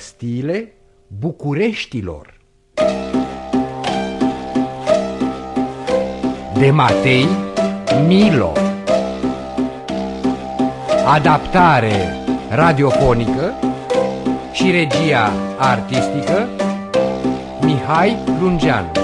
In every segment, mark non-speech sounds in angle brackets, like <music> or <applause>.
prăstiile Bucureștilor. De Matei Milo Adaptare radiofonică și regia artistică Mihai Lungeanu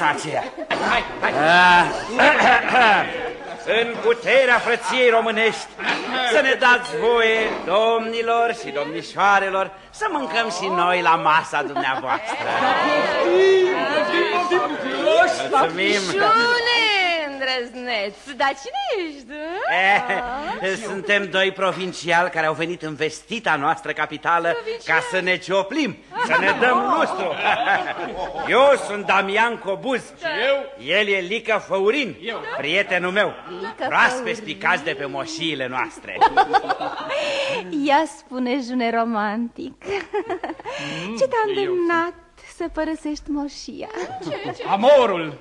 Hai la masa aceea. Hai, hai. În puterea frăției românești Să ne dați voie, domnilor și domnișoarelor Să mâncăm și noi la masa dumneavoastră. Mulțumim. Șune, îndrăzneț, dar cine ești? Eh, Suntem doi provinciali care au venit în vestita noastră capitală Ca să ne cioplim, să ne dăm lustru. <laughs> Eu sunt Damian Cobuz. Eu? El e Lică Făurin, prietenul meu. Lică Proaspeți Făurin. picați de pe moșiile noastre. <laughs> Ia spune, june romantic, ce te-a îndemnat să părăsești moșia? Amorul.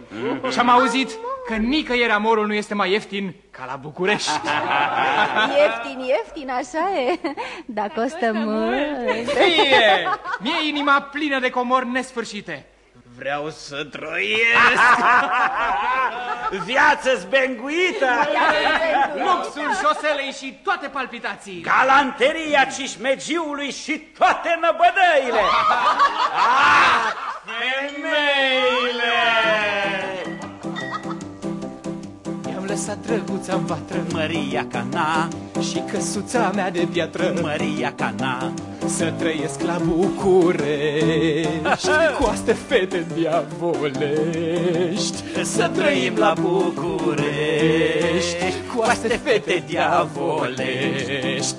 Și am auzit că nicăieri amorul nu este mai ieftin ca la București. Ieftin, ieftin, așa e, dar costă mult. Mie, mie inima plină de comori nesfârșite. Vreau să trăiesc Viață zbenguită Luxul șoselei și toate palpitațiile. Galanteria cișmegiului și toate năbădăile drăguța în vatră Maria Cana. Și căsuța mea de piatră Maria Cana. Să trăiesc la București. <laughs> Cu astea fete diavolești. Să trăim la București. Cu astea fete diavolești.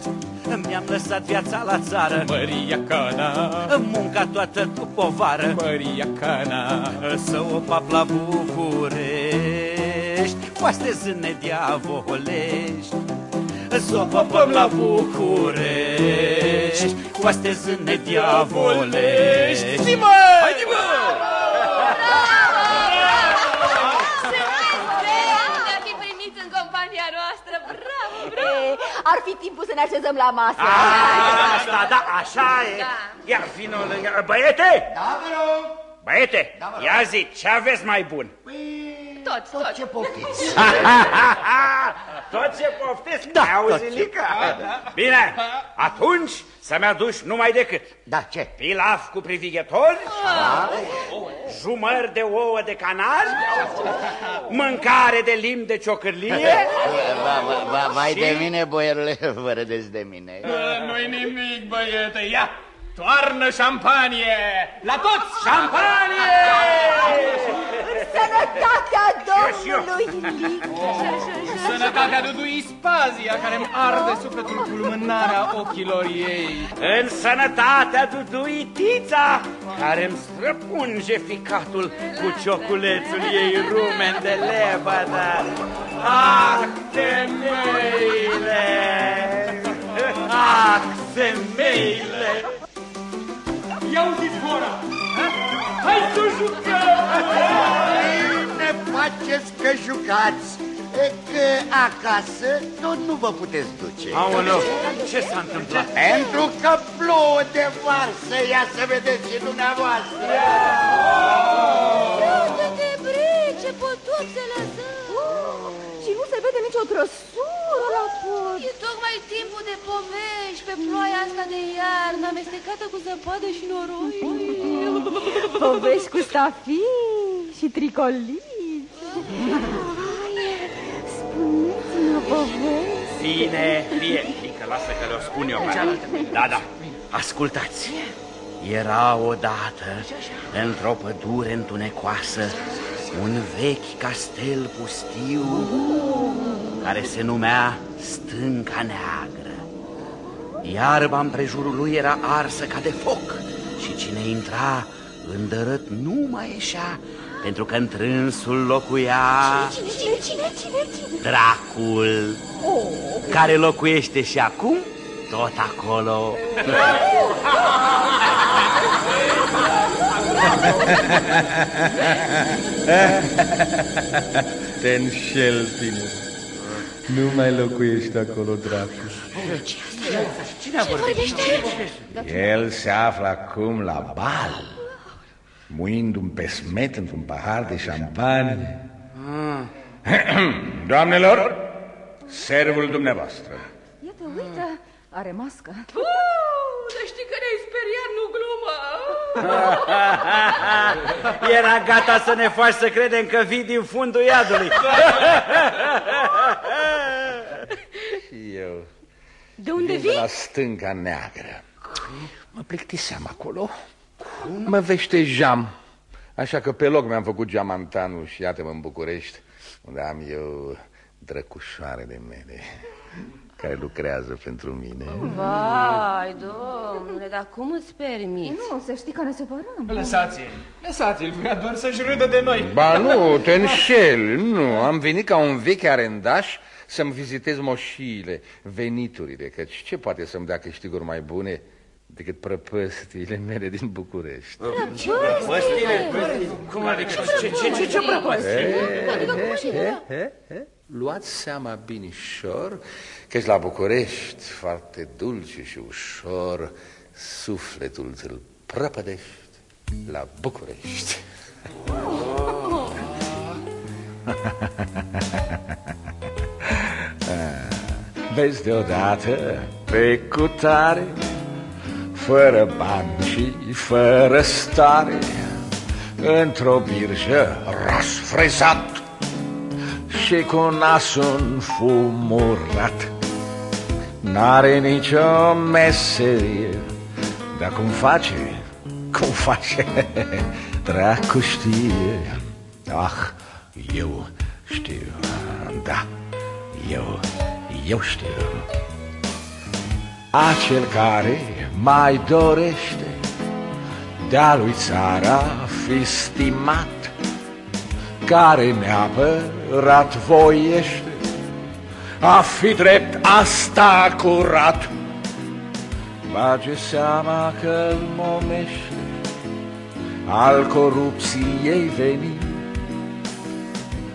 Mi-am lăsat viața la țară. Maria Cana. Munca toată cu povară. Maria Cana. Să o pap la București Cu astea zâne diavolești Să o papăm la București Cu astea zâne diavolești Zi, mă! Haide, mă! Ne-ar fi primit în compania noastră, bravo, bravo! Ar fi timpul să ne așezăm la masă. Asta, da, așa e Ia vină lângă Băiete, Da, vă rog. băiete Da, mă rog. Ia zi, ce aveți mai bun? Tot, Tot ce poftiți. Tot ce poftiți? Da, auzi, Lica? Bine, atunci să-mi aduci numai decât Da, ce? Pilaf cu privighetori, jumări de ouă de canal, mâncare de limb de ciocârlie, Va, va, va, vai de mine, boierule, vă râdeți de mine. Nu-i nimic, băiete, ia! Toarnă șampanie! La toți șampanie! Sănătatea Și eu. domnului Lic. Sănătatea Dudui Spazia, care îmi arde sufletul cu lumânarea ochilor ei. în sănătatea duduitița, care îmi străpunge ficatul cu cioculețul ei rumen de lebădă. Ah, femeile! Ah, femeile! Ia uziți hora! Hai să jucăm! Ne faceți că jucați, e că acasă tot nu vă puteți duce. Aoleu, ce s-a întâmplat? Pentru că plouă de varsă, ia să vedeți și dumneavoastră. Uite-te, bre, ce potop se lăsă. Și nu se vede nicio trăsură la ah, pod. E tocmai timpul de povești pe ploaia asta de iarnă, amestecată cu zăpadă și noroi. <laughs> povești cu stafii și tricoliți. Spuneți-mi o poveste. Bine, fie, fică, lasă că le-o spun eu. Da, da, ascultați. Era odată, într-o pădure întunecoasă, un vechi castel pustiu oh care se numea Stânca Neagră. Iarba împrejurul lui era arsă ca de foc și cine intra îndărât nu mai ieșea pentru că întrânsul locuia Cine, cine, cine, cine, cine? dracul care locuiește și acum tot acolo. <laughs> Te înșel, tine. Nu mai locuiești acolo, dracu. Cine a vorbit? El se află acum la bal, muind un pesmet într-un pahar de șampanie. <clears throat> Doamnelor, servul dumneavoastră. Iată, uite, are mască. Să știi că ne-ai speriat, nu glumă. <laughs> Era gata să ne faci să credem că vii din fundul iadului. <laughs> Și eu De unde vin de vii? la stânca neagră. Mă plictiseam acolo. Mă veștejam. Așa că pe loc mi-am făcut geamantanul și iată-mă în București, unde am eu drăcușoarele mele care lucrează pentru mine. Vai, domnule, dar cum îți permiți? Nu, să știi că ne supărăm. Lăsați-l, lăsați-l, vrea doar să-și râdă de noi. Ba nu, te înșeli, nu, am venit ca un vechi arendaș să-mi vizitez moșiile, veniturile, căci ce poate să-mi dea câștiguri mai bune decât prăpăstiile mele din București? Cum adică? Ce, ce, ce, ce Luați seama binișor că la București, foarte dulce și ușor, sufletul îl prăpădești la București. <laughs> Vezi deodată pe cutare, fără bani și fără stare, într-o birjă rasfrezat și cu nasul înfumurat. N-are nicio meserie, dar cum face, cum face, <laughs> dracu știe. Ah, eu știu, da, eu, eu știu. Acel care mai dorește de-a lui țara fi stimat, care neapărat voiește a fi drept asta curat. Bage seama că îl momește al corupției veni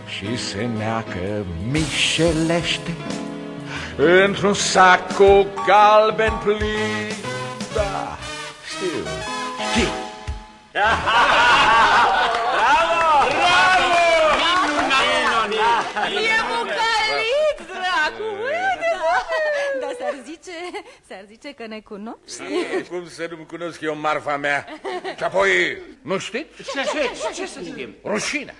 și se neacă mișelește într-un sac cu galben plin. Da, știu, știu. <laughs> E bucălit, dracu! Dar s-ar zice, s-ar zice că ne cunoști. Cum să nu-mi cunosc eu marfa mea? Și apoi, nu știți? Ce, ce, ce să zicem? Rușinea.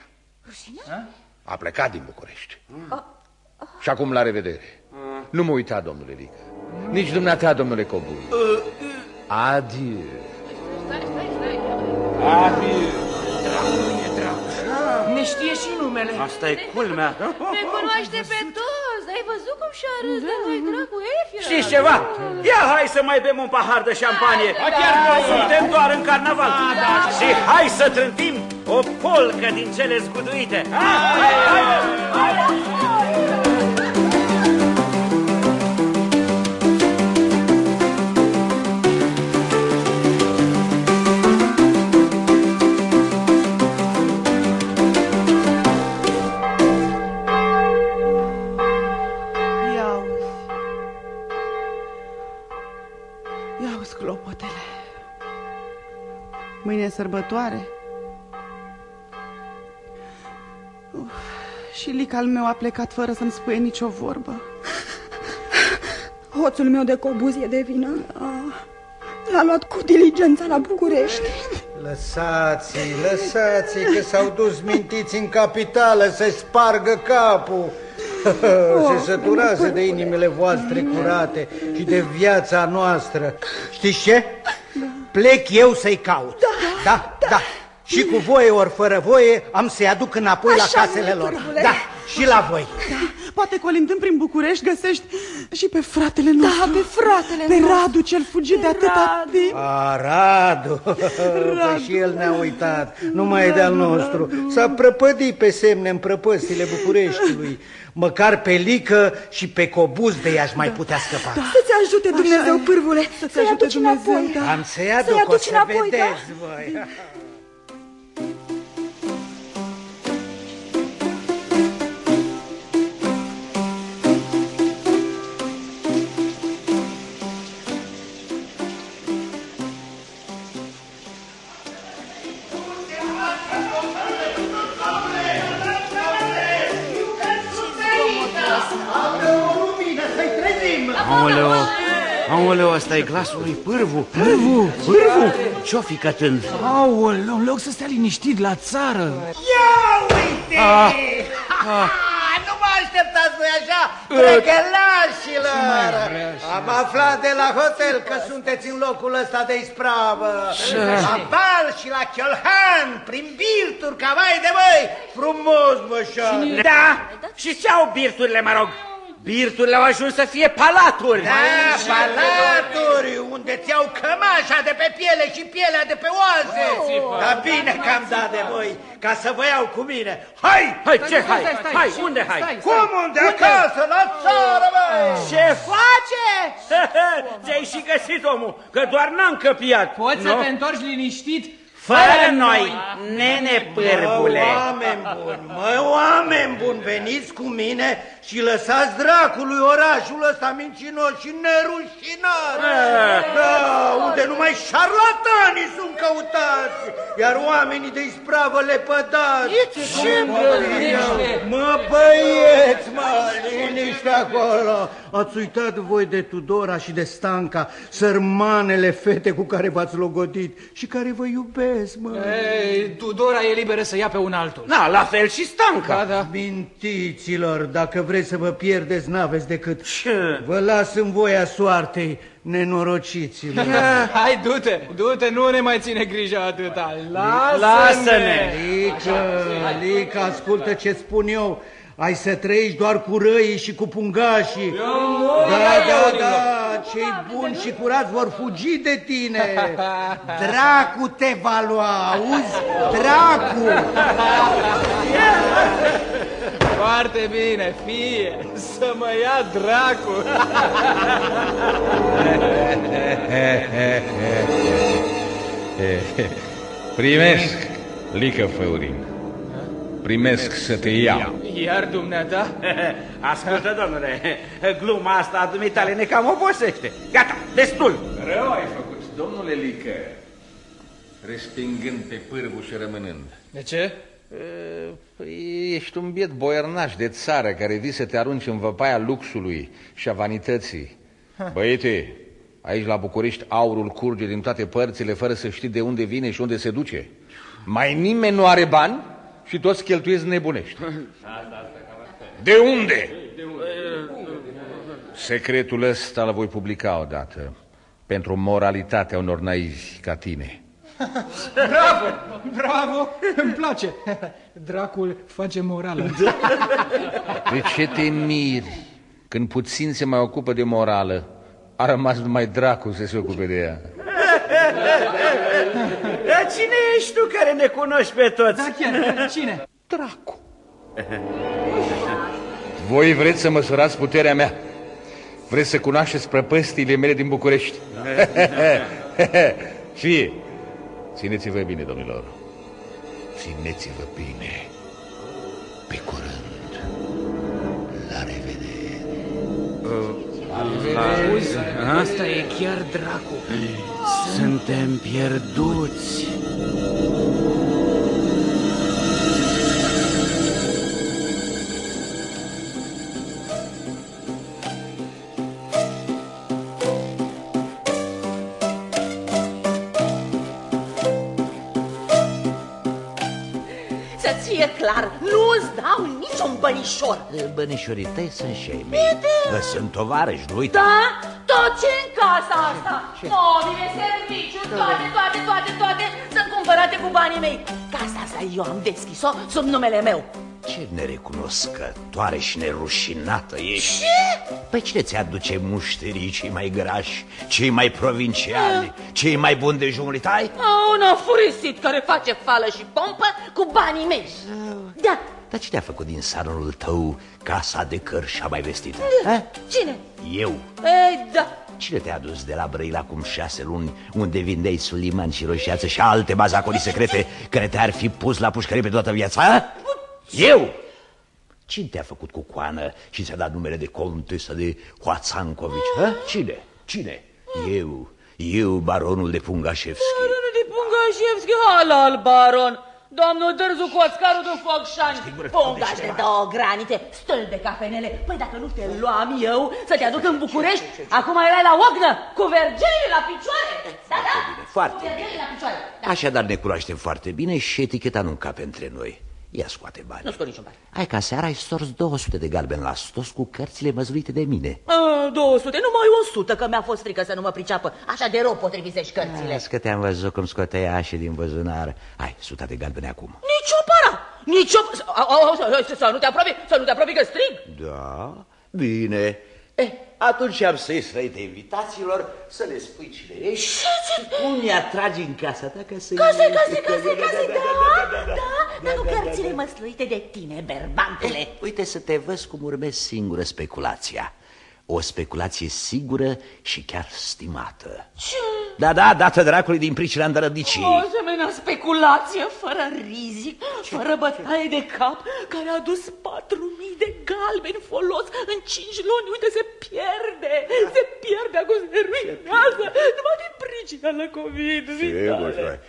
Rușinea? A plecat din București. Și acum la revedere. Nu mă uita, domnule Lică. Nici dumneata, domnule Cobul. Adieu. Stai, stai, stai. Ne știe și numele. Asta e culmea. Ne cunoaște pe toți. Ai văzut cum și-a râs de noi, dracu, Efia? Știți ceva? Ia hai să mai bem un pahar de șampanie. chiar noi. Suntem doar în carnaval. Și hai să trântim o polcă din cele zguduite. Hai, hai, hai. Mâine e sărbătoare. Uf, și lica al meu a plecat fără să-mi spuie nicio vorbă. Hoțul meu de cobuz e de vină. A, L-a luat cu diligența la București. Lăsați-i, lăsați-i că s-au dus mintiți în capitală să spargă capul. Se săturează de inimile voastre curate și de viața noastră. Știți ce? Plec eu să-i caut. Da, da. Și cu voie ori fără voie am să-i aduc înapoi Așa, la casele lor. burbule. Da, și la voi. Da, poate colindând prin București găsești și pe fratele nostru. Da, pe fratele Pe nostru. Radu cel fugit de atâta timp. A, Radu, <laughs> Păi și el ne-a uitat, nu mai e de-al nostru. S-a prăpădit pe semne în prăpăstile Bucureștiului. Măcar pe Lică și pe Cobuz de ea mai putea scăpa. Să-ți ajute Dumnezeu, pârvule, Să-ți să-i ajute aduci Dumnezeu, înapoi. da. Am să-i Să-i aduc, o aduci să înapoi, da? vedeți voi. Ăsta e glasul lui Pârvu. Pârvu, Pârvu, ce-o fi cătând? Aoleu, în loc să stea liniștit la țară. Ia uite! Ah, Ah, nu mă așteptați voi așa, drăgălașilor! Am aflat de la hotel că sunteți în locul ăsta de ispravă. La bal și la Chiolhan, prin birturi, ca vai de voi, frumos, mășor! Da, și ce au birturile, mă rog? Birturile au ajuns să fie palaturi. Da, palaturi, unde ți-au cămașa de pe piele și pielea de pe oase. Dar bine că am dat de voi, ca să vă iau cu mine. Hai! Hai, ce hai? Hai, unde hai? Cum unde? Acasă, la țară, băi! Ce face? <laughs> Ți-ai și găsit omul, că doar n-am căpiat. Poți să nu? te întorci liniștit Fără noi, nene pârbule. Mă, oameni buni, mă, oameni buni, veniți cu mine și lăsați dracului orașul ăsta mincinos și nerușinat. Da, unde numai șarlatanii sunt căutați, iar oamenii de ispravă le pădați. Ce Mă, băieți, mă, liniște acolo. Ați uitat voi de Tudora și de Stanca, sărmanele fete cu care v-ați logodit și care vă iubesc, mă. Ei, Tudora e liberă să ia pe un altul. Na, la fel și Stanca. Da, da. Mintiților, dacă vreți să vă pierdeți, n-aveți decât. Ce? Vă las în voia soartei, nenorociților. <laughs> Hai, du-te, du-te, nu ne mai ține grijă atâta. Lasă-ne! Lasă-ne! Lică, Lică, ascultă ce spun eu. Ai să trăiești doar cu răii și cu pungașii. Da, da, da, cei buni și curați vor fugi de tine. <laughs> Dracu te va lua, auzi? Dracu! Foarte bine, fie, să mă ia dracu. <laughs> Primesc, Lică Făurin. Primesc să te iau. Iar dumneata? <laughs> Ascultă, domnule, gluma asta a dumitale ne cam obosește. Gata, destul. Rău ai făcut, domnule Lică, respingând pe pârvu și rămânând. De ce? Păi ești un biet boiernaș de țară care vii să te arunci în văpaia luxului și a vanității. Băiete, aici la București aurul curge din toate părțile fără să știi de unde vine și unde se duce. Mai nimeni nu are bani și toți cheltuiesc nebunești. De unde? Secretul ăsta îl voi publica odată pentru moralitatea unor naivi ca tine. Bravo, bravo, îmi place. Dracul face morală. De ce te miri când puțin se mai ocupă de morală? A rămas numai dracu să se ocupe de ea. Dar cine ești tu care ne cunoști pe toți? Da, chiar, cine? Dracu. Voi vreți să măsurați puterea mea? Vreți să cunoașteți prăpăstiile mele din București? <laughs> Fie, țineți-vă bine, domnilor. Țineți-vă bine. Pe curând. La revedere. Auzi, asta e chiar dracu. Suntem pierduți. să-ți fie clar, nu îți dau niciun bănișor. Bănișorii tăi sunt și ai mei. Vă sunt tovarăși, nu uita. Da? Tot ce în casa asta, mobile, serviciu, toate, toate, toate, toate, sunt cumpărate cu banii mei. Casa asta eu am deschis-o sub numele meu. Ce nerecunoscătoare și nerușinată ești. Ce? Păi cine ți-aduce mușterii cei mai grași, cei mai provinciali, cei mai buni de jumări tai? Un afurisit care face fală și pompă cu banii mei. Da. Dar cine a făcut din salonul tău casa de cărșa mai vestită? Cine? Eu. Ei, da. Cine te-a dus de la Brăila acum șase luni Unde vindeai suliman și roșiață și alte bazaconii secrete Care te-ar fi pus la pușcărie pe toată viața? A? Eu! Cine te-a făcut cu coană și ți-a dat numele de contesă de Hoațancovici? Ha? Cine? Cine? Eu, eu, baronul de Pungașevski Baronul de Pungașevski, halal baron. Doamnă Dărzu cu ascarul de Focșani Pungaș de două granite, stâlp de cafenele. Păi dacă nu te luam eu să te aduc în București Acum erai la ognă, cu vergelii la picioare. Da, da, Foarte cu vergelii la picioare. Așadar ne cunoaștem foarte bine și eticheta nu încape între noi Ia scoate bani. Nu scot niciun bani. Hai ca seara ai stors 200 de galben la stos cu cărțile măzluite de mine. A, 200, numai 100 că mi-a fost frică să nu mă priceapă. Așa de rău potrivisești cărțile. Las că te-am văzut cum scoteai așe din buzunar Hai, suta de galbene acum. Nici o para, nici o... Să, să nu te apropii, să nu te apropii că strig! Da, bine. Eh, atunci am să-i străite invitațiilor să le spui cine ești și cum ne atragi în casa ta ca să-i... Case, case, case, case, da, da, dar cu cărțile măsluite de tine, berbantele Uite să te văz cum urmezi singură speculația O speculație sigură și chiar stimată Ce? Da, da, dată dracului din pricina îndărădnicii O asemenea speculație, fără rizic, fără bătaie de cap, care a dus patru mii de galbeni folos în cinci luni. Uite, se pierde, se pierde, acum se ruinează, numai din pricina la COVID. Sigur,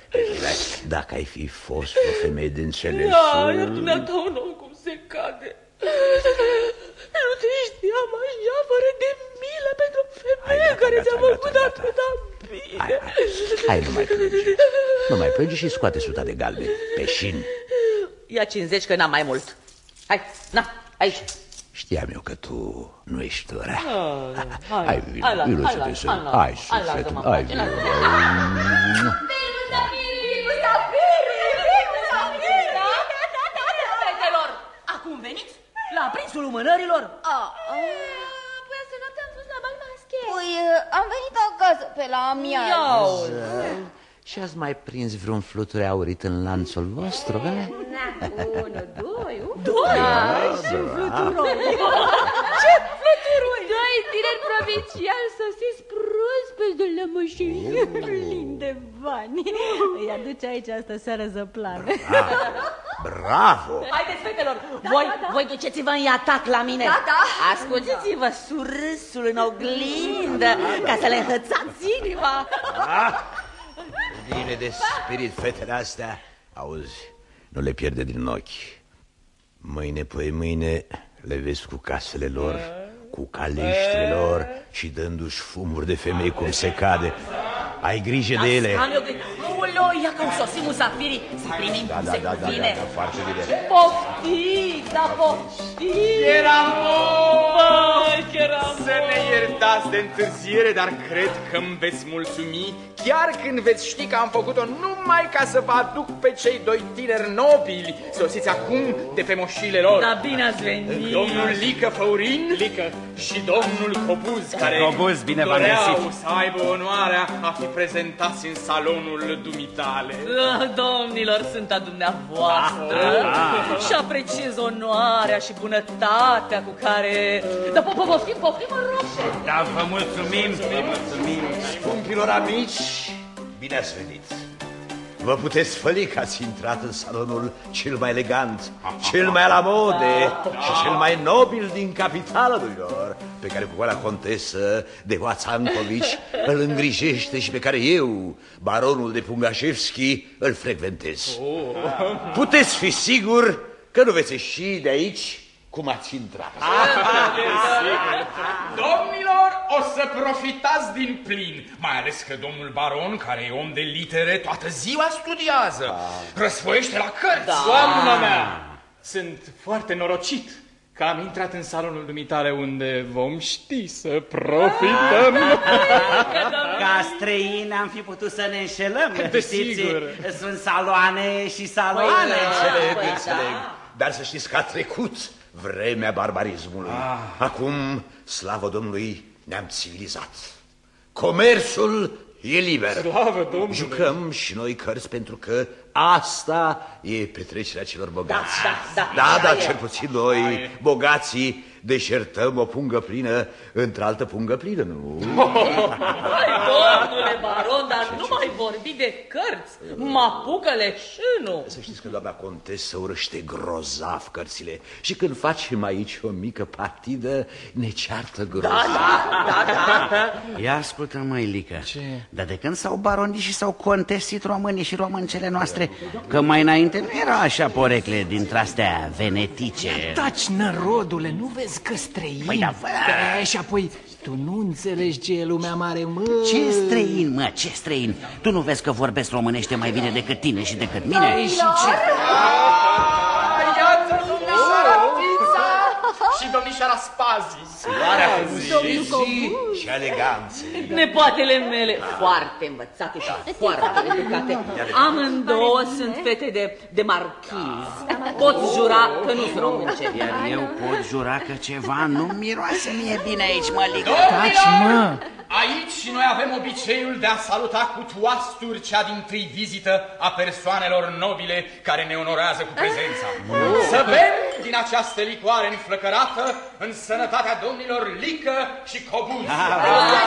Dacă ai fi fost o femeie de înțeles Da, iar dumneata un om cum se cade. Nu te știam așa, fără de milă pentru o femeie care ți-a făcut atâta bine. Hai, hai, hai, nu mai plânge Nu mai plânge și scoate suta de galben Peșin Ia 50 că n-am mai mult. Hai, na, aici. Știam eu că tu nu ești rea. Hai, Hai, vino, hai, vino hai, să hai, te hai, săr hai, Hai, hai, sufletul, lasă-mă hai, în vino Fetelor, acum veniți la prinsul lumânărilor? Păi asta noapte am fost la bal maschet. Păi am venit acasă pe la amiază. Zău. Și ați mai prins vreun fluture aurit în lanțul vostru, bă? Unu, doi, unu. Doi? și bravo. fluturoi. <laughs> Ce fluturoi? Doi tineri provinciali sosiți proaspeți de la mașini, plini de bani. Îi aduce aici astă seară zăplană. Bravo! Haideți, fetelor, voi, voi duceți-vă în iatac la mine. Da, da. Ascultiți-vă surâsul în oglindă, ca să le înhățați inima. Bine de spirit fetele astea. Auzi, nu le pierde din ochi. Mâine, păi mâine le vezi cu casele lor Cu caleștile lor Și dându-și fumuri de femei cum se cade. Ai grijă de ele. Am eu gândit, aoleo, ia că au sosit musafirii, să primim Da, cum da, se da, da, da, cuvine. da, foarte bine. Poftiți, da, poftiți. Eram Băi, că eram Să ne iertați de întârziere, dar cred că îmi veți mulțumi Chiar când veți ști că am făcut-o numai ca să vă aduc pe cei doi tineri nobili Sosiți acum de pe moșile lor Da, bine ați venit. Domnul Lică Făurin Lică. și domnul Cobuz Care Cobuz, bine v-am doreau găsit. să aibă onoarea a fi prezentați în salonul dumitale Ah, Domnilor, sunt a dumneavoastră Ah. și apreciez onoarea și bunătatea cu care... Da, po- po- poftim, poftim, mă rog. Da, vă mulțumim, vă mulțumim. Scumpilor amici, bine ați venit Vă puteți făli că ați intrat în salonul cel mai elegant, <laughs> cel mai la mode și cel mai nobil din capitala lor, pe care cucoana contesă de Hoațancovici <laughs> îl îngrijește și pe care eu, baronul de Pungașevski, îl frecventez. Puteți fi sigur că nu veți ieși de aici cum ați intrat. Domnilor, o să profitați din plin, mai ales că domnul baron, care e om de litere, toată ziua studiază, răsfoiește la cărți. Da. Doamna mea, sunt foarte norocit că am intrat în salonul dumitale unde vom ști să profităm. <laughs> Ca străini am fi putut să ne înșelăm, Desigur. știți? Sunt saloane și saloane. Înțeleg, înțeleg. Dar să știți că a trecut vremea barbarismului. Acum, slavă Domnului, ne-am civilizat. Comerțul e liber. Slavă Domnului! Jucăm și noi cărți pentru că asta e petrecerea celor bogați. Da, da, da. Da, da, Aia e. cel puțin noi, bogații, deșertăm o pungă plină într-altă pungă plină, nu? Hai, domnule baron, dar nu mai vorbi de cărți. Mă apucă leșinul. Să știți că doamna contesă urăște grozav cărțile și când facem aici o mică partidă, ne ceartă grozav. Da, da, da. Ia ascultă, măi, Lică. Ce? Dar de când s-au baronii și s-au contestit românii și româncele noastre, că mai înainte nu era așa porecle dintre astea venetice. Taci, nărodule, nu vezi că străini? Păi da, fă... E, și apoi, tu nu înțelegi ce e lumea mare, mă. Ce străin, mă, ce străin? Tu nu vezi că vorbesc românește mai bine decât tine și decât mine? Ei, și ce? Iată domnișoara Pizza și domnișoara Spazi. Floarea frumuseții și eleganței. Nepoatele mele, foarte învățate și foarte educate. Amândouă sunt fete de, de marchiz. Pot jura că nu sunt românce. Iar eu pot jura că ceva nu miroase mie bine aici, mă, Lică. Domnilor, aici noi avem obiceiul de a saluta cu toasturi cea din tâi vizită a persoanelor nobile care ne onorează cu prezența. Să bem din această licoare înflăcărată în sănătatea domnilor Lică și Cobuz.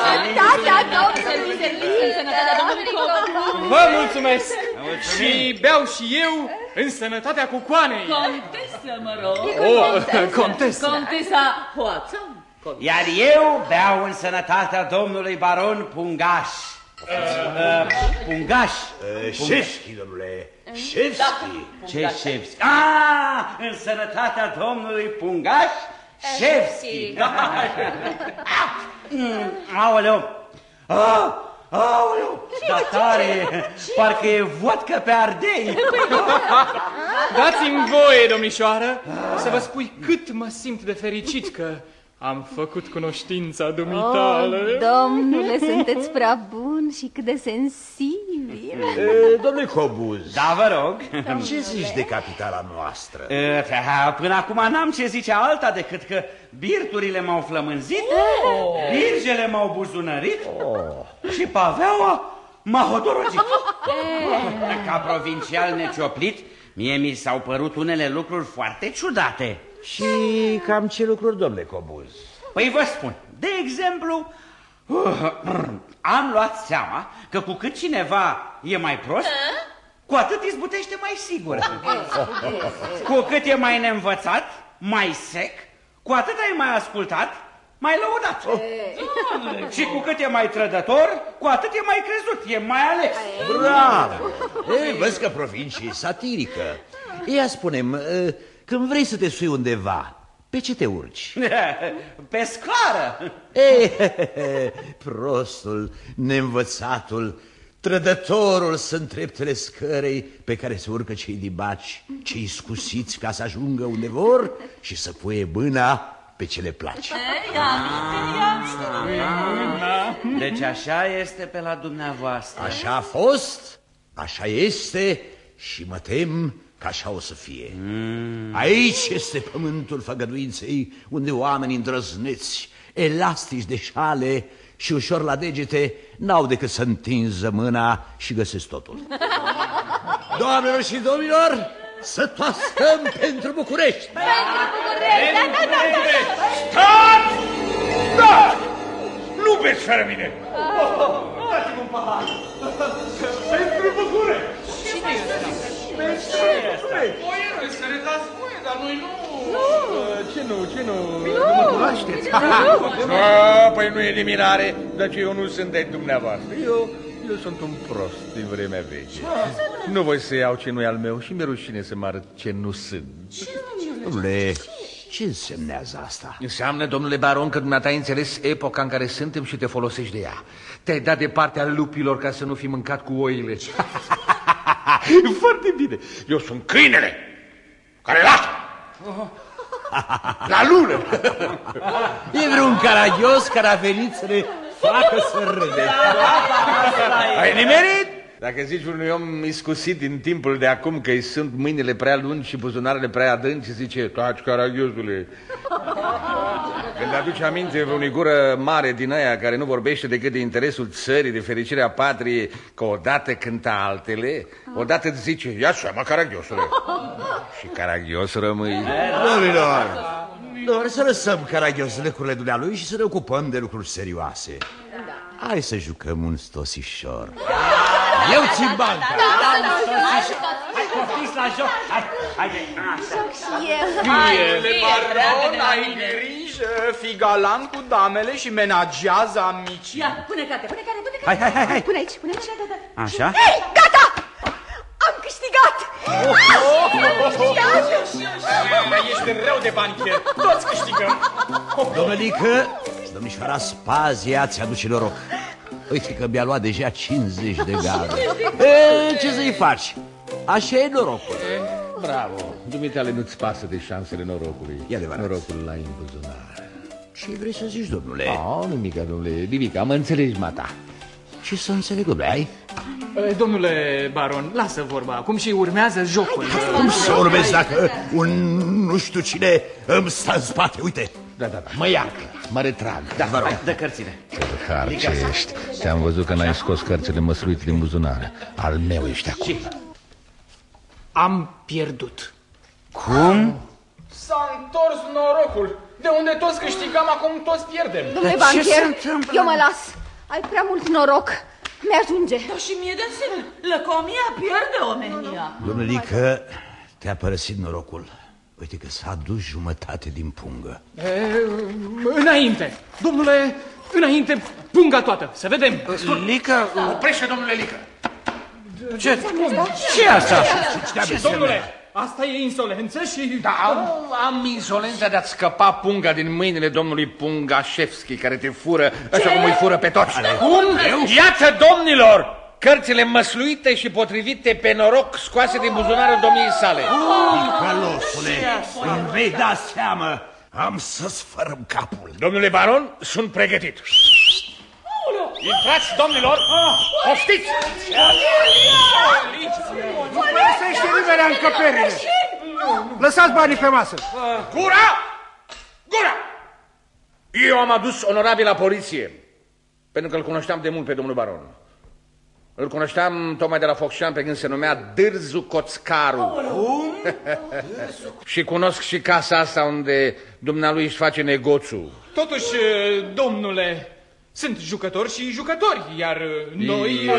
Sănătatea domnului Sănătatea domnului Cobuz. Vă mulțumesc! Și beau și eu în sănătatea cucoanei. Contesă, mă rog. O, contesă. Contesa Hoață. Iar eu beau în sănătatea domnului baron Pungaș. Uh, pungaș. Șefschi, domnule, Șefschi. Ce șefschi? Ah, în sănătatea domnului Pungaș, șefschi. <laughs> Mm, Aoleu. Ah, aoleu, dar tare, parcă e vodka pe ardei. Dați-mi voie, domnișoară, să vă spui cât mă simt de fericit că am făcut cunoștința dumitale. domnule, sunteți prea bun și cât de sensibil. E, Domnule Cobuz, Da, vă rog. ce zici de capitala noastră? E, Până acum n-am ce zice alta decât că birturile m-au flămânzit, birgele m-au buzunărit și paveaua m-a hodorogit. <laughs> Ca provincial necioplit, mie mi s-au părut unele lucruri foarte ciudate. Și cam ce lucruri, domnule Cobuz? Păi vă spun, de exemplu, <clears throat> am luat seama că cu cât cineva e mai prost, cu atât izbutește mai sigur. Cu cât e mai neînvățat, mai sec, cu atât ai mai ascultat, mai lăudat. Și cu cât e mai trădător, cu atât e mai crezut, e mai ales. Bravo! Ei, văzi că provincia e satirică. Ia spune când vrei să te sui undeva, pe ce te urci? <laughs> Pe scară. Ei, prostul, neînvățatul, trădătorul sunt treptele scărei pe care se urcă cei dibaci, cei scusiți ca să ajungă unde vor și să puie bâna pe ce le place. Deci așa este pe la dumneavoastră. Așa a fost, așa este și mă tem că așa o să fie. Mm. Aici este pământul făgăduinței, unde oamenii îndrăzneți, elastici de șale și ușor la degete, n-au decât să întinză mâna și găsesc totul. Doamnelor și domnilor, să toastăm pentru București! Pentru București, da, da, da, da. Stați! Da! Nu beți fără mine! Dați-mi un pahar. Pentru București! Cine Boierul, să ne dați voie, dar noi nu... Ce nu, ce nu? Nu mă cunoașteți? Ah, păi nu e eliminare, dar eu nu sunt de dumneavoastră. Eu, eu sunt un prost din vremea veche. Nu voi să iau ce nu e al meu și mi-e rușine să mă arăt ce nu sunt. Domnule, Ce însemnează asta? Înseamnă, domnule baron, că dumneata ai înțeles epoca în care suntem și te folosești de ea. Te-ai dat de partea lupilor ca să nu fi mâncat cu oile. <laughs> Foarte bine. Eu sunt câinele care lasă. La lună. E vreun caragios care a venit să ne facă să râde. Ai nimerit? Dacă zici unui om iscusit din timpul de acum că îi sunt mâinile prea lungi și buzunarele prea adânci, zice, taci, caragiosule. Când aduce aminte unui gură mare din aia care nu vorbește decât de interesul țării, de fericirea patriei, că odată cântă altele, odată îți zice, ia seama, caragiosule. Și caragios rămâi. Domnilor, doar să lăsăm caragios lucrurile dumnealui și să ne ocupăm de lucruri serioase. Hai să jucăm un stosișor. Eu țin banca. Hai, poftiți la joc! Hai, haide! Joc și eu. Domnule baron, ai grijă, fii galant cu damele și menagează amicii. Ia, pune carte, pune carte, pune carte. Hai, hai, hai, hai. Pune aici, pune aici. Așa? Hei, gata! Am câștigat! Ești rău de bancher, toți câștigăm. Domnălică, domnișoara Spazia ți-aduce noroc. Uite că mi-a luat deja 50 de gale. E, ce să-i faci? Așa e norocul. Bravo. Dumitale nu-ți pasă de șansele norocului. E adevărat. Norocul la în buzunar. Ce vrei să zici, domnule? Oh, nimica, domnule, nimica, mă înțelegi, mata. Ce să înțeleg, domnule, ai? Eh, Domnule baron, lasă vorba acum și urmează jocul. Cum să urmezi dacă un nu știu cine îmi stă în spate? Uite, Da, da, da, mă iartă, mă retrag. Da, hai, dă cărțile. Har ce ești. Te-am văzut că n-ai scos cărțile măsluite din buzunar. Al meu ești acum. Am pierdut. Cum? S-a întors norocul. De unde toți câștigam, acum toți pierdem. Domnule Dar ce se bancher, întâmplă? eu mă las. Ai prea mult noroc. Mi-ajunge. Da și mie de asemenea, lăcomia pierde omenia. domnălică, te-a părăsit norocul. Uite că s-a dus jumătate din pungă. E, înainte, domnule, înainte, punga toată, să vedem. Lică, Oprește, domnule Lică. Ce, ce e asta? Domnule, asta e insolență și... Da, am insolența de a-ți scăpa punga din mâinile domnului Pungașevski, care te fură așa cum îi fură pe toți. Cum? Iată, domnilor, cărțile măsluite și potrivite pe noroc scoase din buzunarul domniei sale. Călosule, îmi vei da seamă, am să sfărâm capul. Domnule baron, sunt pregătit. Intrați, domnilor! Poftiți! Nu părăsește nimeni încăperile. Lăsați banii pe masă. Gura! Gura! Eu am adus onorabil la poliție, pentru că îl cunoșteam de mult pe domnul baron. Îl cunoșteam tocmai de la Focșan pe când se numea Dârzu Coțcaru. Cum? <laughs> și cunosc și casa asta unde dumnealui își face negoțul. Totuși, domnule, sunt jucători și jucători, iar noi...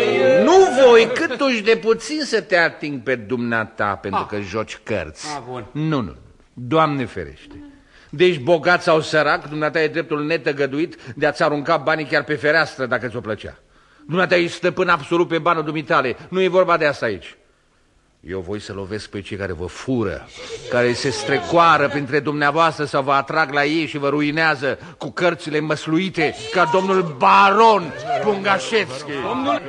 Nu voi, câtuși de puțin să te ating pe dumneata pentru că joci cărți. Ah, bun. Nu, nu, Doamne ferește. Deci bogat sau sărac, dumneata e dreptul netăgăduit de a-ți arunca banii chiar pe fereastră dacă ți-o plăcea. Dumneata e stăpân absolut pe banul dumitale. Nu e vorba de asta aici. Eu voi să lovesc pe cei care vă fură, care se strecoară printre dumneavoastră sau vă atrag la ei și vă ruinează cu cărțile măsluite ca domnul baron Pungașevski. Domnule,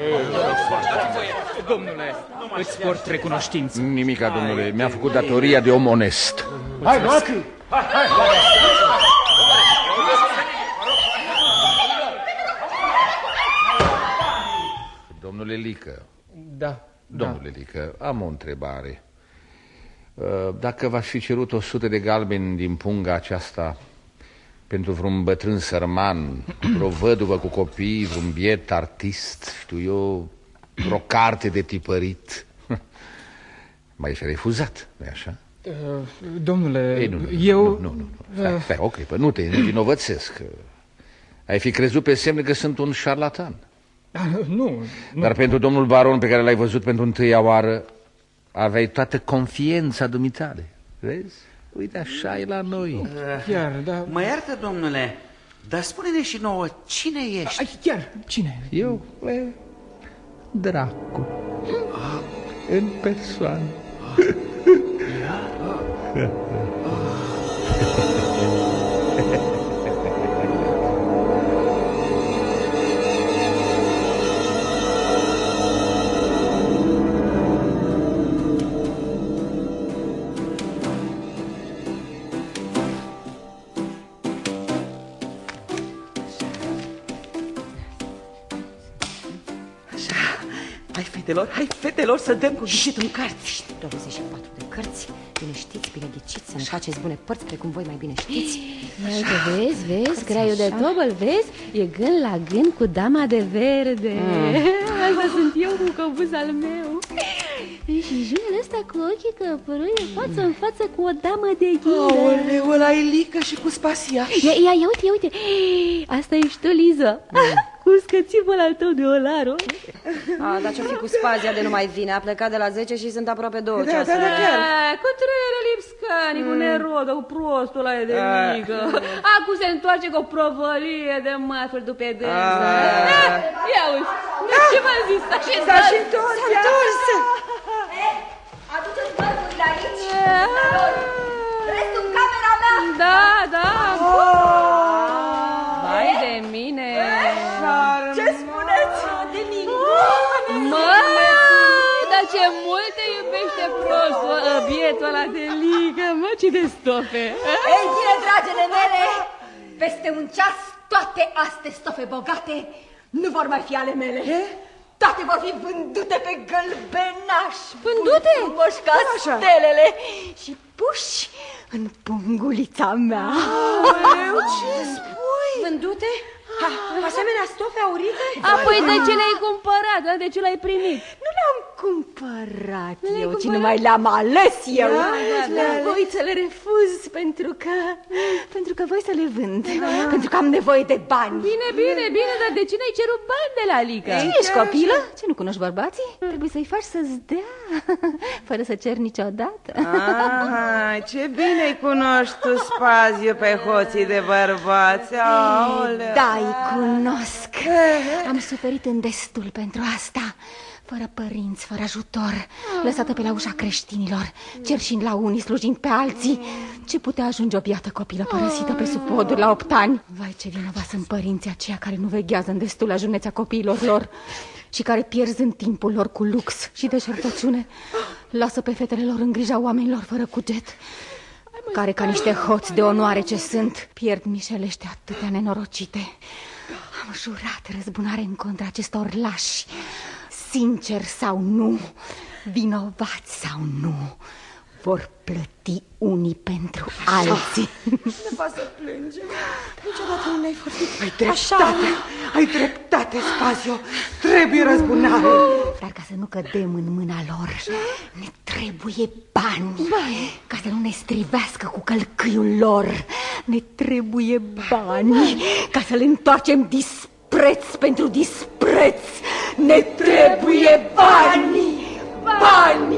domnule, îți port recunoștință. Nimica, domnule, mi-a făcut datoria de om onest. Hai, luați Domnule Lică, Da. Domnule Lică, am o întrebare. Uh, Dacă v-aș fi cerut o sută de galbeni din punga aceasta pentru vreun bătrân sărman, <clears throat> vreo văduvă cu copii, vreun biet artist, știu eu, vreo carte de tipărit, <laughs> mai fi refuzat, nu așa? Uh, Domnule, Ei, nu, nu, eu... Nu, nu, nu. Stai, stai, ok, păi nu te învinovățesc. Ai fi crezut pe semne că sunt un șarlatan. Ah, <laughs> Nu, nu. Dar pentru domnul baron pe care l-ai văzut pentru întâia oară, aveai toată confiența dumitale. Vezi? Uite, așa e la noi. Chiar, da. Mă iartă, domnule, dar spune-ne și nouă, cine ești? Ai, chiar, cine? Eu, e, dracu. În persoană. <laughs> fetelor, hai, fetelor, să dăm cu ghicitul în cărți. 24 de cărți, bine știți, bine ghiciți, să ne faceți bune părți, precum voi mai bine știți. Ia uite, vezi, vezi, graiul de tobăl, vezi? E gând la gând cu dama de verde. Mm. <laughs> Asta sunt eu cu căbuz al meu. Și junele ăsta cu ochii căprâi de față în față cu o damă de ghidă. Aoleu, ăla e Lică și cu spasiaș. Ia, ia, ia, uite, ia, uite. <gasps> Asta ești tu, Liza. Cu <laughs> scățivul al tău de olaru. A, dar ce-o fi cu spazia de nu mai vine? A plecat de la 10 și sunt aproape două Da, ceasuri. da, da, chiar. A, Cu trăiere lipscani, cu nerodă, cu prostul ăla de A. mică. Acum se întoarce cu o provălie de mafări după dânsă. A. Ah, Ia uite, ce v-am zis, s-a și S-a și întors, S-a ia. întors. Aduceți bărburile aici. Ah. Restul în camera mea. Da, da. Vai prostul, ă, bietul ăla de ligă, mă, ce de stofe. Ei bine, dragele mele, peste un ceas toate astea stofe bogate nu vor mai fi ale mele. Toate vor fi vândute pe gălbenaș. Vândute? Frumoși ca stelele și puși în pungulița mea. Aoleu, ce spui? Vândute? Ha, asemenea stofe aurite? Apoi de ce le-ai cumpărat, da? de ce le-ai primit? Nu le-am cumpărat eu, ci numai le-am ales eu. Da, da, da. Voi să le refuz pentru că, pentru că voi să le vând, pentru că am nevoie de bani. Bine, bine, bine, dar de ce n-ai cerut bani de la Lica? Ce ești copilă? Ce nu cunoști bărbații? Trebuie să-i faci să-ți dea, <laughs> fără să cer niciodată. Ah, ce bine-i cunoști tu spaziu pe hoții de bărbați. Aoleu. Da, îi cunosc. Am suferit în destul pentru asta. Fără părinți, fără ajutor, lăsată pe la ușa creștinilor, cerșind la unii, slujind pe alții. Ce putea ajunge o biată copilă părăsită pe sub poduri la opt ani? Vai, ce vinovați sunt părinții aceia care nu veghează în destul la junețea copiilor lor și care pierzând timpul lor cu lux și deșertăciune, lasă pe fetele lor în grija oamenilor fără cuget, care ca niște hoți de onoare ce sunt, pierd mișelește atâtea nenorocite. Am jurat răzbunare în contra acestor lași, sincer sau nu, vinovați sau nu, vor plăti unii pentru alții. Ne va să plângem. Niciodată nu ne-ai vorbit. Ai dreptate, ai dreptate, Spazio. Trebuie răzbunare. Dar ca să nu cădem în mâna lor, ne trebuie bani. Ca să nu ne strivească cu călcâiul lor, ne trebuie bani. Ca să le întoarcem dispreț pentru dispreț, ne trebuie bani. Bani,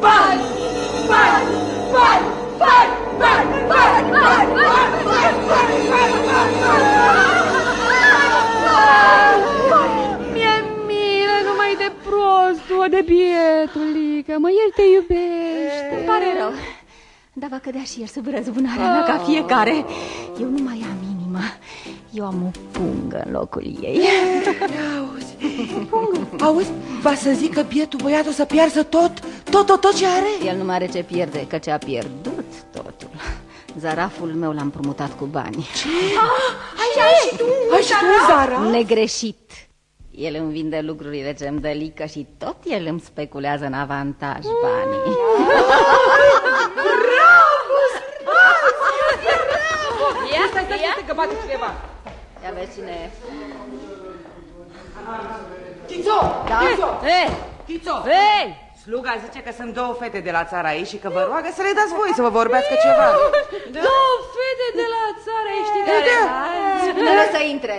bani, bani, bani, bani, bani, bani, bani, bani, bani, bani, bani, bani. Mi-e milă numai de prostul, de bietul Lica, mă, el te iubește. Îmi pare rău. Dar va cădea și el sub răzbunarea mea ca fiecare. Eu nu mai am inimă. Eu am o pungă în locul ei. Auzi, auzi, va să zic că bietul băiat o să piarză tot, tot, tot, tot ce are? El nu mai are ce pierde, că ce-a pierdut totul. Zaraful meu l-am promutat cu bani. Ce? Ai, ai și tu, ai și tu, Zara? Negreșit. El îmi vinde lucrurile ce-mi dă lică și tot el îmi speculează în avantaj banii. Bravo! Ia, stai, stai, stai, că bate cineva. Ia vezi cine e. Tițo! Da? Tițo! Ei! Tițo! Ei! Sluga zice că sunt două fete de la țara ei și că vă roagă să le dați voie să vă vorbească ceva. Două fete de la țară, ești care? Nu să intre.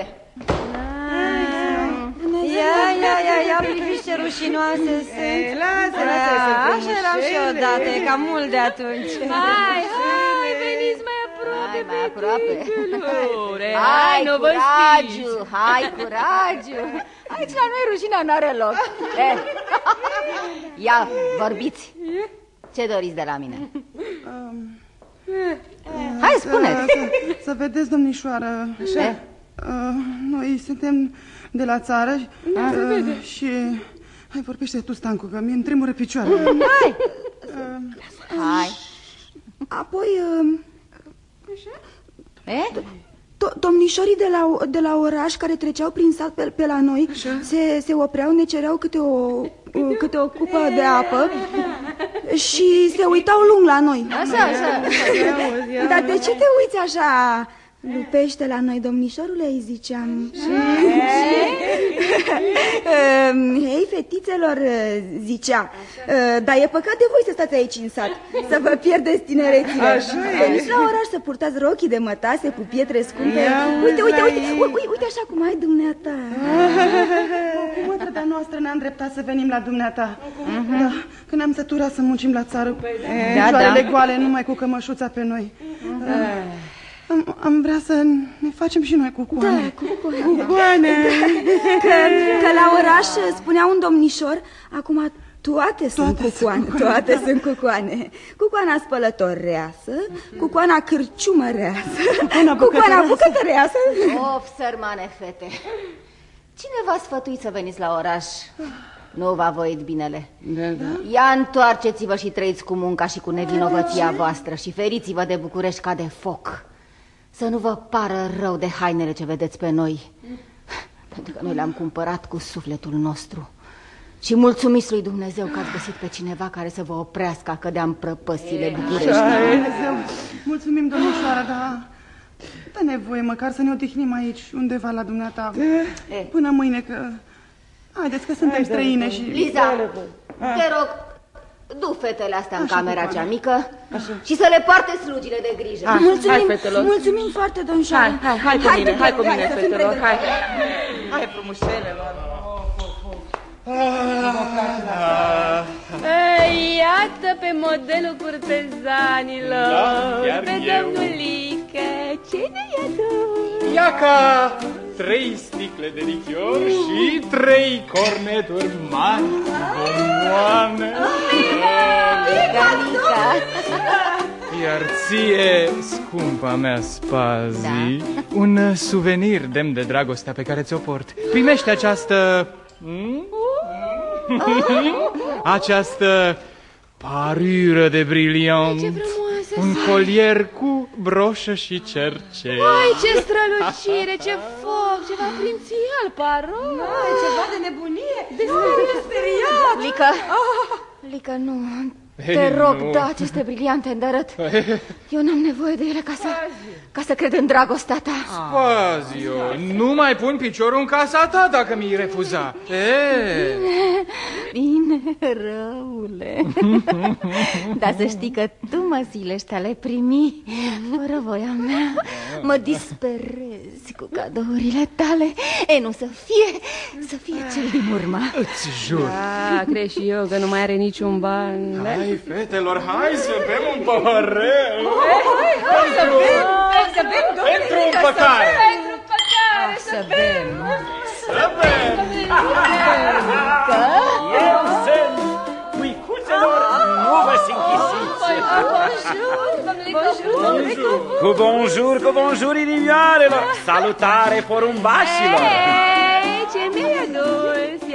Ia, ia, ia, ia, priviți ce rușinoase sunt. lasă, lasă, sunt Așa eram și frumușele. odată, e cam mult de atunci. Hai, hai, veniți mai aproape, Hai, mai aproape. Petitule. <laughs> Hai, nu vă curajul, stiți. hai, curajul. Aici la noi rușinea n-are loc. Eh. Ia, vorbiți. Ce doriți de la mine? Hai, spuneți. Să, să, să vedeți, domnișoară. Așa. Uh, noi suntem de la țară Ah. Se vede. uh, și... Hai, vorbește tu, Stancu, că mie îmi tremură picioarele. Hai! Uh, Hai. Apoi, uh, E? do- domnișorii de la, de la oraș care treceau prin sat pe, pe la noi se, se opreau, ne cereau câte o, uh, câte o cupă de apă și se uitau lung la noi. Așa, așa. Dar de ce te uiți așa? Lupește la noi, domnișorule, îi ziceam. Ehm, Hei, fetițelor, zicea, "Eh, dar e păcat de voi să stați aici în sat, să vă pierdeți tinerețile. Așa e. Veniți la oraș să purtați rochii de mătase cu pietre scumpe. Ia Uite, uite, uite, uite. uite, uite așa cum ai dumneata. <laughs> Cu mătră de-a noastră ne-a îndreptat să venim la dumneata. Da, când am săturat să muncim la țară cu Da, picioarele da. goale numai cu cămășuța pe noi. Am, am vrea să ne facem și noi cucoane. Da, cucoane. Cucoane. Că, că la oraș spunea un domnișor, acum toate sunt cucoane, toate sunt cucoane. Cucoana spălătoreasă, cucoana cârciumăreasă, cucoana bucătăreasă. Of, sărmane fete. Cine v-a sfătuit să veniți la oraș? Nu v-a voit binele. Da, da. Ia întoarceți-vă și trăiți cu munca și cu nevinovăția voastră și feriți-vă de București ca de foc. Să nu vă pară rău de hainele ce vedeți pe noi. Pentru că noi le-am cumpărat cu sufletul nostru. Și mulțumiți lui Dumnezeu că ați găsit pe cineva care să vă oprească a cădea în prăpăstile București. Dumnezeu, mulțumim, domnișoara, dar dă nevoie măcar să ne odihnim aici, undeva la dumneata. Până mâine, că... Haideți că suntem străine și... Liza, te rog, du fetele astea în Așa, camera cucoane. cea mică și să le poarte slugile de grijă. Hai, mulțumim, hai, fetelor. mulțumim foarte, domnișoară. Hai, hai, hai cu mine, hai cu mine, să fim fetelor, pregătiți. hai. Hai, frumușelelor. Ei, Iată pe modelul curtezanilor Da, chiar Pe eu. Domnulică Ce ne iată? Ia ca trei sticle de lichior și trei corneturi mari bomboane. Iar ție, scumpa mea spazi, un suvenir demn de dragostea pe care ți-o port. Primește această... Hmm? <laughs> această parură de briliant. Ce frumoasă Un sunt. colier cu broșă și cercei. Ai, ce strălucire, ce foc, ceva prințial, paro Ai, ceva de nebunie. De speriat Lică, Lică, nu, te Ei, rog, nu. da aceste briliante îndărât. Eu n-am nevoie de ele ca să, ca să cred în dragostea ta. Spazio, nu mai pun piciorul în casa ta dacă mi-i refuza. E, Bine, răule. <laughs> Dar să știi că tu mă silești a le primi fără voia mea. Mă disperezi cu cadourile tale. E, nu să fie, să fie cel din urmă. îți jur. Da, crezi și eu că nu mai are niciun ban Hai, fetelor, hai să bem un păhărel. Hai să bem, să bem, Pentru împăcare. Pentru împăcare, să bem Să bem. Eu sunt cuicuțelor, nu vă închisiți. Bonjour, domnule Cocu Cu bonjour, cu bonjour, inimioarelor. Salutare, porumbașilor.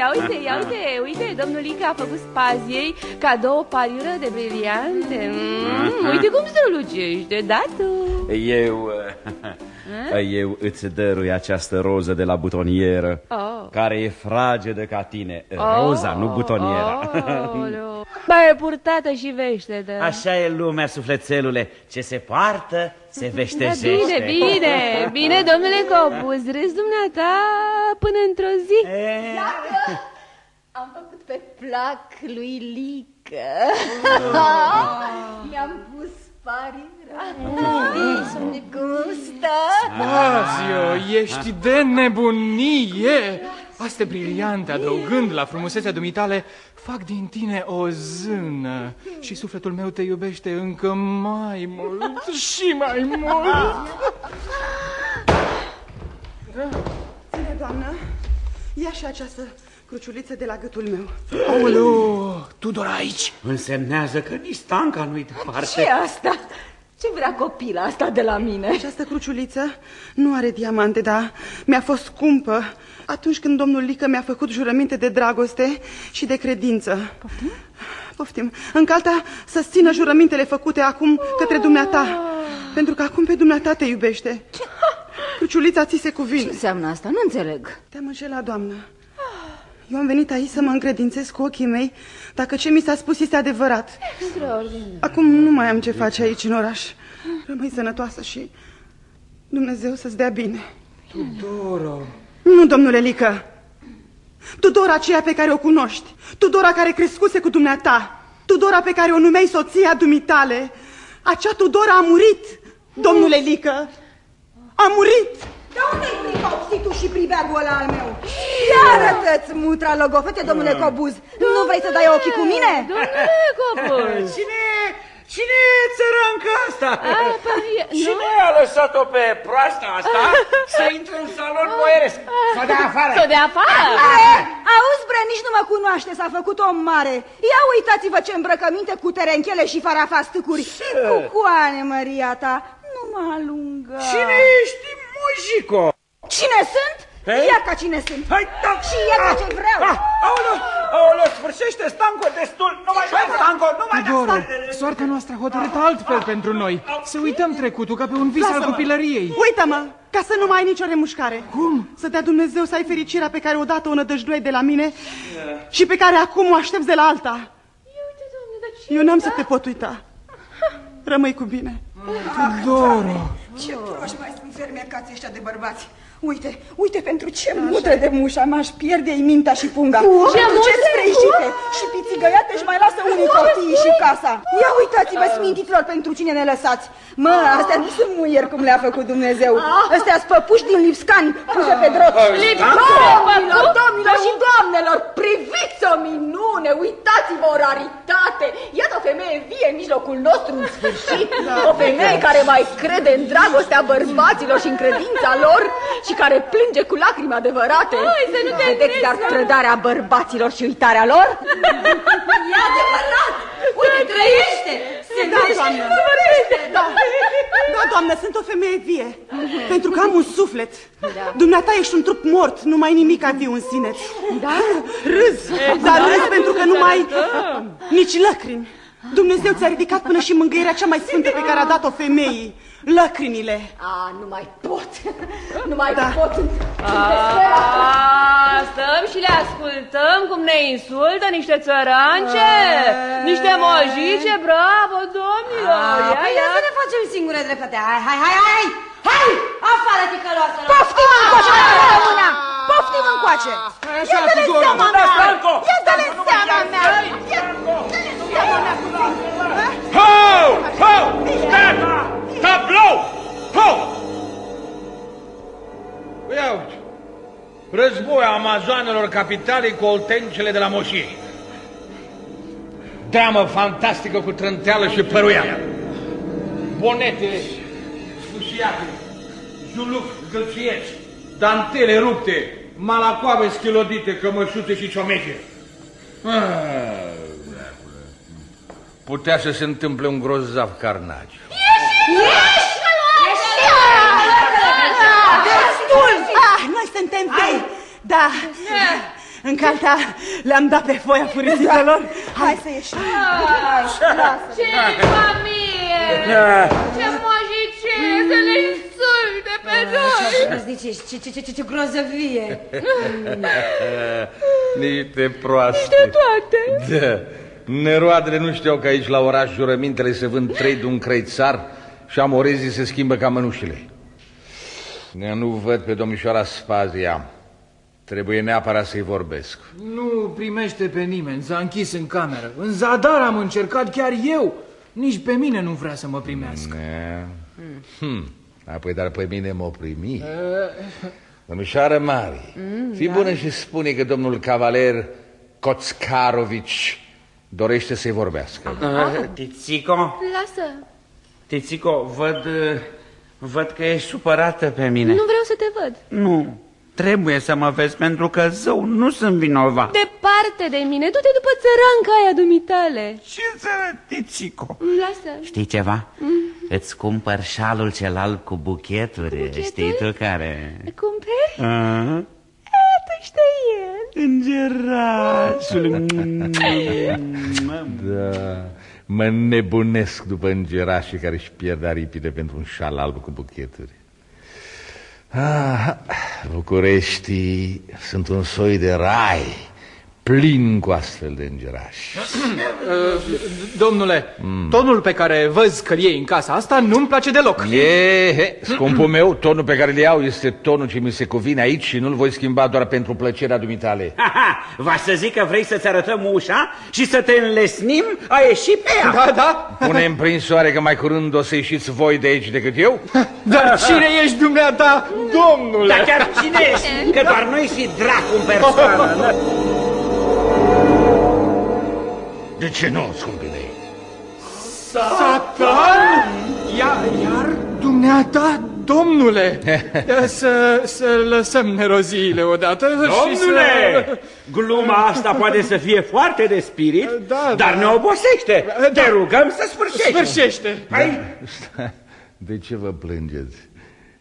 Ia uite, ia uite, uite, domnul Ica a făcut spaziei cadou o pariură de briliante mm, Uite cum strălucește, da tu? Eu, eu îți dărui această roză de la butonieră, Oh. care e fragedă ca tine. Roza, nu butoniera. Aoleu. <laughs> Ba, e purtată și vește, da Așa e lumea, sufletelule. Ce se poartă, se Da, veștejește. bine, bine, bine, domnule Copus, râzi dumneata până într-o zi Am făcut pe plac lui Lică. <laughs> Mi-am pus pariura. Știi cum stă? Spazio, ești de nebunie. Astea briliante, adăugând la frumusețea dumitale, fac din tine o zână și sufletul meu te iubește încă mai mult și mai mult. Ține, doamnă, ia și această cruciuliță de la gâtul meu. Aoleu, Tudor aici. Însemnează că nici Stanca nu-i departe. ce asta? Ce vrea copila asta de la mine? Această cruciuliță nu are diamante, dar mi-a fost scumpă atunci când domnul Lică mi-a făcut jurăminte de dragoste și de credință. Poftim? Poftim. Încalta să țină jurămintele făcute acum către dumneata, pentru că acum pe dumneata te iubește. Cruciulița ți se cuvine. Ce înseamnă asta? Nu înțeleg. Te-am înșelat, doamnă. Eu am venit aici să mă încredințez cu ochii mei dacă ce mi s-a spus este adevărat. Extraordinar. Acum nu mai am ce face aici în oraș. Rămâi sănătoasă și Dumnezeu să-ți dea bine. Tudoro. Nu, domnule Lică. Tudora aceea pe care o cunoști. Tudora care crescuse cu dumneata. Tudora pe care o numeai soția dumitale. Acea Tudora a murit, domnule Lică. A murit. De unde-i pricopsitul și pribeagul ăla al meu? Ia arătă-ți mutra logofete, domnule Cobuz. Nu vrei să dai ochii cu mine? Domnule Cobuz. <laughs> Cine, cine e țăranca asta? Ah, păi, <laughs> Cine a lăsat-o pe proasta asta <laughs> să intre în salon boieresc? Să o dea afară! Să o dea afară? Eh, Auzi, bre, nici nu mă cunoaște, s-a făcut om mare. Ia uitați-vă ce îmbrăcăminte cu terenchele și farafastâcuri. Cu coane, Maria ta, nu mă alungă. Cine ești, mojico? Cine sunt? Hei? Ia ca cine sunt. Hai, da. Și ia ca ce vreau. Ah, aoleu, aoleu, sfârșește, Stanco, destul. Nu mai da, Stanco, nu mai da, Tudoro, Stanco. soarta noastră a hotărât altfel pentru noi. Să uităm trecutul ca pe un vis al Lasă-mă. copilăriei. Uită-mă, ca să nu mai ai nicio remușcare. Cum? Să dea Dumnezeu să ai fericirea pe care odată o nădăjduai de la mine și pe care acum o aștepți de la alta. Eu n-am să te pot uita. Rămâi cu bine. Tudoro. Ce proști mai sunt fermecați ăștia de bărbați. Uite, uite pentru ce mutre de mușa m-aș pierde mintea și punga. Ce Pentru ce mutre? sfreșite și pițigăiate și mai lasă unii copiii și casa. Ia uitați-vă, smintiților, pentru cine ne lăsați. Mă, astea nu sunt muieri cum le-a făcut Dumnezeu. Astea sunt păpuși din lipscani puse pe drot. Domnilor, domnilor și doamnelor, priviți o minune, uitați-vă o raritate. Iată o femeie vie în mijlocul nostru în sfârșit. O femeie care mai crede în dragostea bărbaților și în credința lor și care plânge cu lacrimi adevărate. Hai, să nu te Vedeți întrezi, dar doamnă. trădarea bărbaților și uitarea lor? E adevărat! Uite, trăiește! Se Da, trăiește doamnă. și vorbește! Da, da, doamnă, sunt o femeie vie. Pentru că am un suflet. Dumneata ești un trup mort, nu mai nimic a viu în sine. Da? Râz, dar râz pentru că nu mai nici lacrimi. Dumnezeu ți-a ridicat până și mângâierea cea mai sfântă pe care a dat-o femeii. Lacrimile. A, nu mai pot. <laughs> Nu mai Da. pot. A, stăm și le ascultăm cum ne insultă niște țărance, niște mojice, bravo, domnilor! Ia, Păi ia. ia să ne facem singure dreptate. Hai, hai, hai, hai! Hai! Afară, ticăloasă! Poftim încoace, rămâna! Poftim încoace! Ia dă-le seama mea! Ia dă-le seama mea! Ia dă-le seama mea puțin! Ho! Ho! Stat! Tablou! Ho! Ia uite. Război amazoanelor capitalei cu oltencele de la moșie. Dramă fantastică cu trânteală și păruială. Bonete sfâșiate, juluc gălțuieți, dantele rupte, malacoave schilodite, cămășuțe și ciomege. Ah, Putea să se întâmple un grozav carnagiu. Destul! Ah, noi suntem vei! Da! În calta le-am dat pe foaia furisițelor. Hai să ieșim. Hai, Ce familie! Ce mojice! Să le insulte pe noi! Ce ziceți? Ce, ce, ce, ce, ce grozăvie! <laughs> Niște proaste. Niște toate! Da. Neroadele nu știau că aici la oraș jurămintele se vând trei de un crăițar și amorezii se schimbă ca mănușile. Eu nu văd pe domnișoara Spazia. Trebuie neapărat să-i vorbesc. Nu primește pe nimeni, s-a închis în cameră. În zadar am încercat chiar eu. Nici pe mine nu vrea să mă primească. Ne. Hmm. Apoi, dar pe mine m-o primi. Domnișoară Mari, fi bună și spune că domnul cavaler Koțcarovici dorește să-i vorbească. Uh, Tițico, Lasă! Tițico, văd, uh, văd că ești supărată pe mine. Nu vreau să te văd. Nu, trebuie să mă vezi pentru că zău nu sunt vinovat. Departe de mine, du-te după țăranca aia dumitale. Ce țără, Tițico? Lasă. Știi ceva? Îți cumpăr șalul celălalt cu bucheturi, știi tu care? Cumperi? Uh-huh. Tu știi el. Îngerașul. <laughs> Da, mă nebunesc după îngerașii care își pierd aripile pentru un șal alb cu bucheturi. Ah, Bucureștii sunt un soi de rai plin cu astfel de îngerași. <clears throat> Uh, Domnule, tonul pe care văz că iei în casa asta nu-mi place deloc. E, he, scumpul meu, tonul pe care îl iau este tonul ce mi se cuvine aici și nu-l voi schimba doar pentru plăcerea dumitale. Va să zic că vrei să-ți arătăm ușa și să te înlesnim a ieși pe ea. Da, da. Punem prin soare că mai curând o să ieșiți voi de aici decât eu? <laughs> Dar cine ești dumneata, domnule? Dar chiar cine ești? Că doar noi și dracu în persoană. De ce nu, scumpii mei? Satan? Ia, iar dumneata, domnule, <laughs> să, să lăsăm neroziile odată și să... Domnule, gluma asta poate să fie foarte de spirit, Da, dar da. ne obosește. Te rugăm să sfârșești. Sfârșește. Hai. De ce vă plângeți?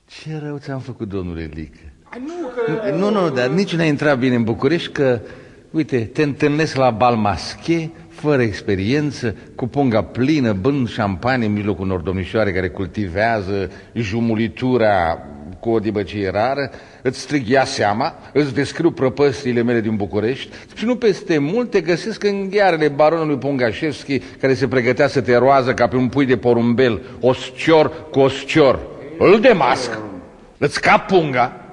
Ce rău ți-am făcut, domnule Lic? Nu, că... Nu, nu, dar nici n-ai intrat bine în București că, uite, te întâlnesc la bal masche, fără experiență, cu punga plină, bând șampanie în mijlocul unor domnișoare care cultivează jumulitura cu o dibăcie rară, îți strig ia seama, îți descriu prăpăstiile mele din București și nu peste mult te găsesc în ghearele baronului Pongașevski care se pregătea să te roază ca pe un pui de porumbel, oscior cu oscior. Îl demasc, îți cap punga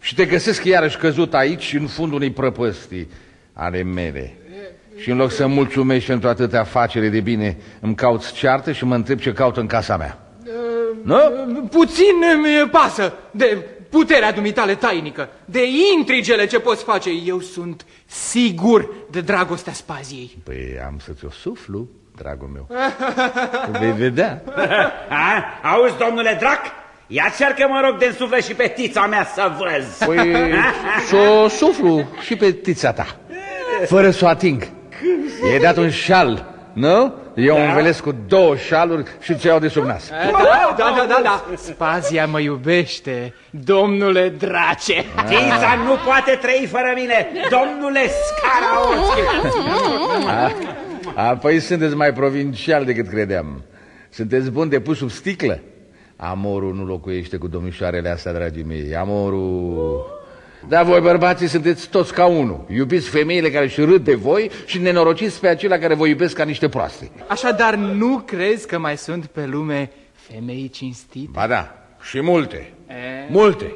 și te găsesc iarăși căzut aici în fundul unei prăpăstii ale mele. Și în loc să mulțumești pentru atâtea afacere de bine, îmi cauți ceartă și mă întreb ce caut în casa mea. Nu? Puțin îmi pasă de puterea dumitale tainică, de intrigele ce poți face. Eu sunt sigur de dragostea spaziei. Păi am să ți-o suflu, dragul meu. Vei vedea. <laughs> A? Auzi, domnule drac? Ia cercă, mă rog, de suflet și pe tița mea să văz. Păi <laughs> să suflu și pe tița ta, fără să o ating. E dat un șal, nu? Eu da. învelesc cu două șaluri și ți iau de sub nas. Da, da, da, da, da. Spazia mă iubește, domnule drace. Tița nu poate trăi fără mine, domnule Scaraoschi. A, a, păi sunteți mai provincial decât credeam. Sunteți bun de pus sub sticlă. Amorul nu locuiește cu domnișoarele astea, dragii mei. Amorul... Dar voi bărbații sunteți toți ca unul. Iubiți femeile care își râd de voi și nenorociți pe acelea care vă iubesc ca niște proaste. Așadar, nu crezi că mai sunt pe lume femei cinstite? Ba da, și multe. E? Multe.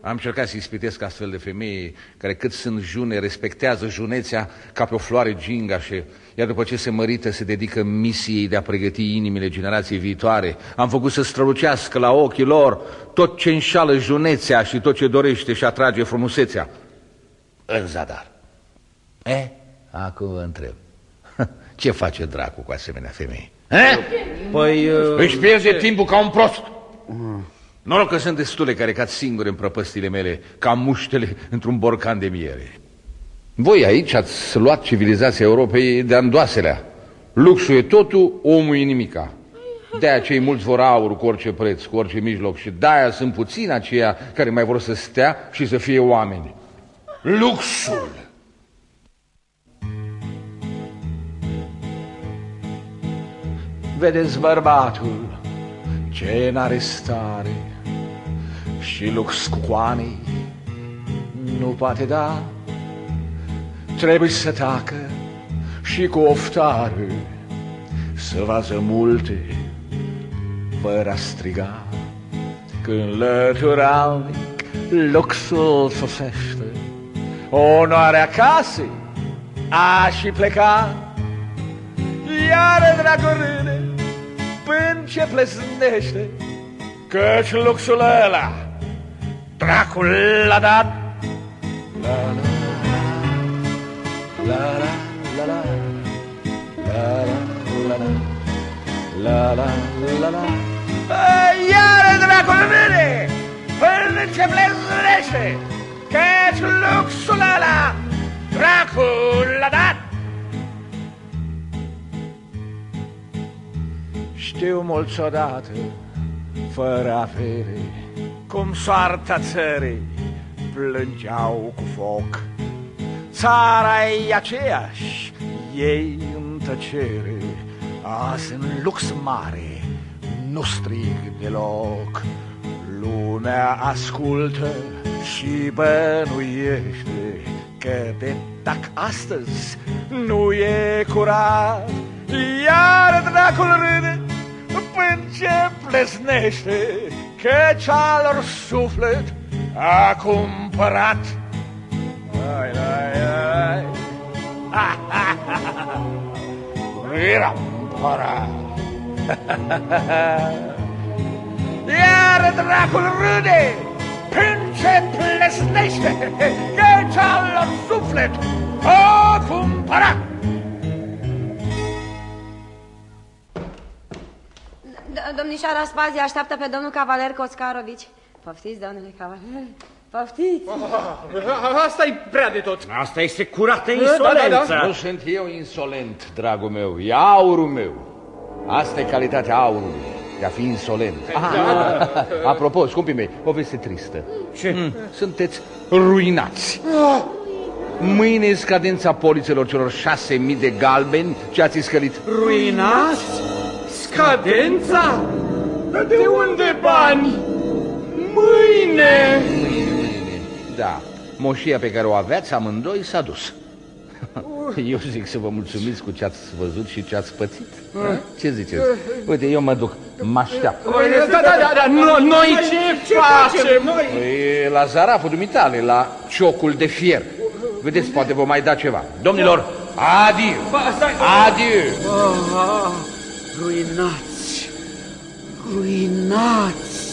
Am încercat să ispitesc astfel de femei care cât sunt june, respectează junețea ca pe o floare gingașe, iar după ce se mărită se dedică misiei de a pregăti inimile generației viitoare. Am făcut să strălucească la ochii lor tot ce înșală junețea și tot ce dorește și atrage frumusețea. În zadar. E, acum vă întreb. <laughs> Ce face dracu cu asemenea femei? E? Păi... Uh... Își pierde timpul ca un prost. Noroc că sunt destule care cad singure în prăpăstile mele, ca muștele într-un borcan de miere. Voi aici ați luat civilizația Europei de andoaselea. Luxul e totul, omul e nimica. De-aia cei mulți vor aur cu orice preț, cu orice mijloc și de-aia sunt puțini aceia care mai vor să stea și să fie oameni. Luxul! Vedeți bărbatul ce n-are stare și lux cu coanei nu poate da. Trebuie să tacă și cu oftare să vază multe fără a striga. Când lăturalnic luxul sosește, onoarea casei a și pleca, iar dragul râde până ce plesnește, căci luxul ăla dracul l-a dat. La la la la la la Iară, dracul vine! Până ce plezrește! Că-ți luxul ăla Dracul l-a dat! Știu mulți odată Fără avere Cum soarta țării Plângeau cu foc Țara e aceeași, ei în tăcere, azi în lux mare, nu strig deloc. Lumea ascultă și bănuiește scădem dacă astăzi nu e curat. Iar dracul râde până ce plesnește, Căci alor suflet a cumpărat. Ai, ai, ai. Ha, ha, ha, ha. Era împărat. Iar dracul râde până ce plesnește, Căci alor suflet a cumpărat. D- Domnișoara Spazia așteaptă pe domnul cavaler Coscarovici. Poftiți, domnule cavaler. Poftiți. asta e prea de tot. Asta este curată Da, insolență. da, da. Nu sunt eu insolent, dragul meu, e aurul meu. Asta e calitatea aurului, de a fi insolent. Ah, apropo, scumpii mei, o veste tristă. Ce? Sunteți ruinați. Mâine e scadența polițelor celor șase mii de galbeni ce ați iscălit. Ruinați? Scadența? Dar de unde bani? Mâine! Da, moșia pe care o aveați amândoi s-a dus. <laughs> Eu zic să vă mulțumiți cu ce ați văzut și ce ați pățit. Ah. Ce ziceți? Uite, eu mă duc, mă așteaptă. Da, da, da, da, no- noi ce facem? Noi... Păi, la zaraful dumitale, la ciocul de fier. Vedeți, poate vă mai da ceva. Domnilor, adiu! Adiu! Ah, ruinați! Ruinați!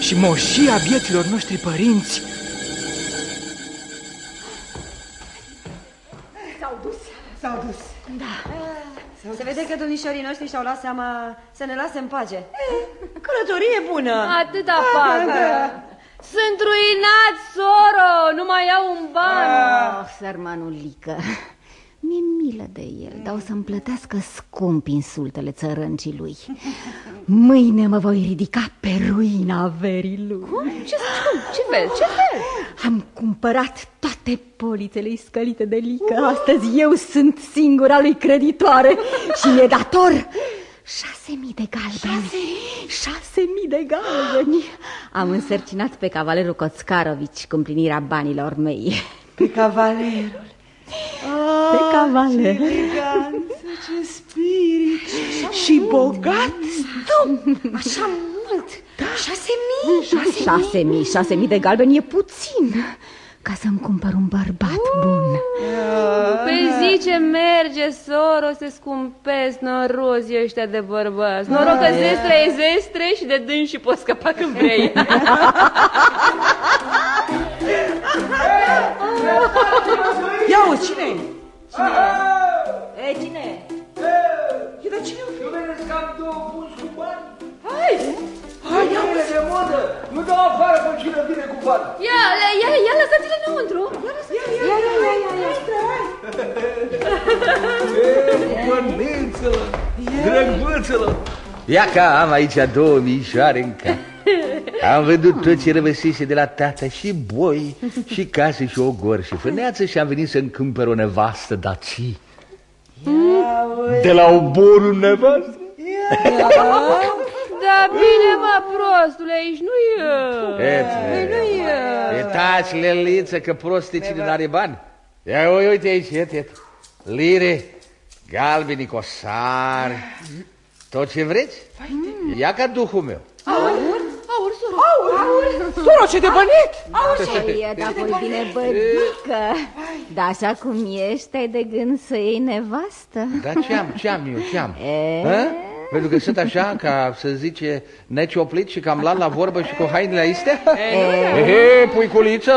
Și moșia vieților noștri părinți S-au dus. Da. Se vede că domnișorii noștri și-au luat seama să ne lase în pace. Călătorie bună. Atâta facă. Sunt ruinat, soro, nu mai au un ban. Oh, sărmanul Lică. Mi-e milă de el, dar o să-mi plătească scump insultele țărâncii lui. Mâine mă voi ridica pe ruina averii lui. Cum? Ce, cum? ce fel? Ce fel? Am cumpărat toate polițele iscălite de Lică. Astăzi eu sunt singura lui creditoare și mi-e dator șase mii de galbeni. Șase mii de galbeni. Am însărcinat pe cavalerul Coțcarovici cu împlinirea banilor mei. Pe cavalerul. Pe cavaler. Ce eleganță, ce spirit și bogat stump. Așa mult. Șase mii. Șase mii, șase mii de galbeni e puțin ca să-mi cumpăr un bărbat bun. Pe zi ce merge, soro, se scumpesc norozi ăștia de bărbați. Noroc că zestre e zestre și de dâns și poți scăpa când vrei. Ia uzi, cine e? E, cine e? E, dar cine Nu vedeți că am două pungi cu bani? Hai! Hai, ia Mâine de modă! Nu dau afară pe cine vine cu bani! Ia, le- ia, ia, lăsați-le înăuntru. Ia, Ia, ia, ia, ia, ia, ia, <laughs> Bănețelă! Drăguțelă! Ia că am aici două mișoare în cap. Am văzut tot ce rămăsese de la tata și boi și case și ogor și fâneață și am venit să-mi cumpăr o nevastă daci. De la oborul nevastă? <laughs> Da, bine, mă, prostule, aici nu e. Ețe. Nu e. E taci, leliță, că prost e cine n-are bani. Ia ui- uite aici, iet, iet. Lire, galbeni cosari, tot ce vreți. Ia ca duhul meu. Aur, aur, soro. Aur, soro, ce de bănet! E, da, voi bine, bădică. Dar așa cum ești, ai de gând să iei nevastă? Dar ce am, ce am eu, ce am? E? Hă? Pentru că sunt așa, ca să zice, necioplit și cam la la vorbă și cu hainele astea? Ehe, puiculiță,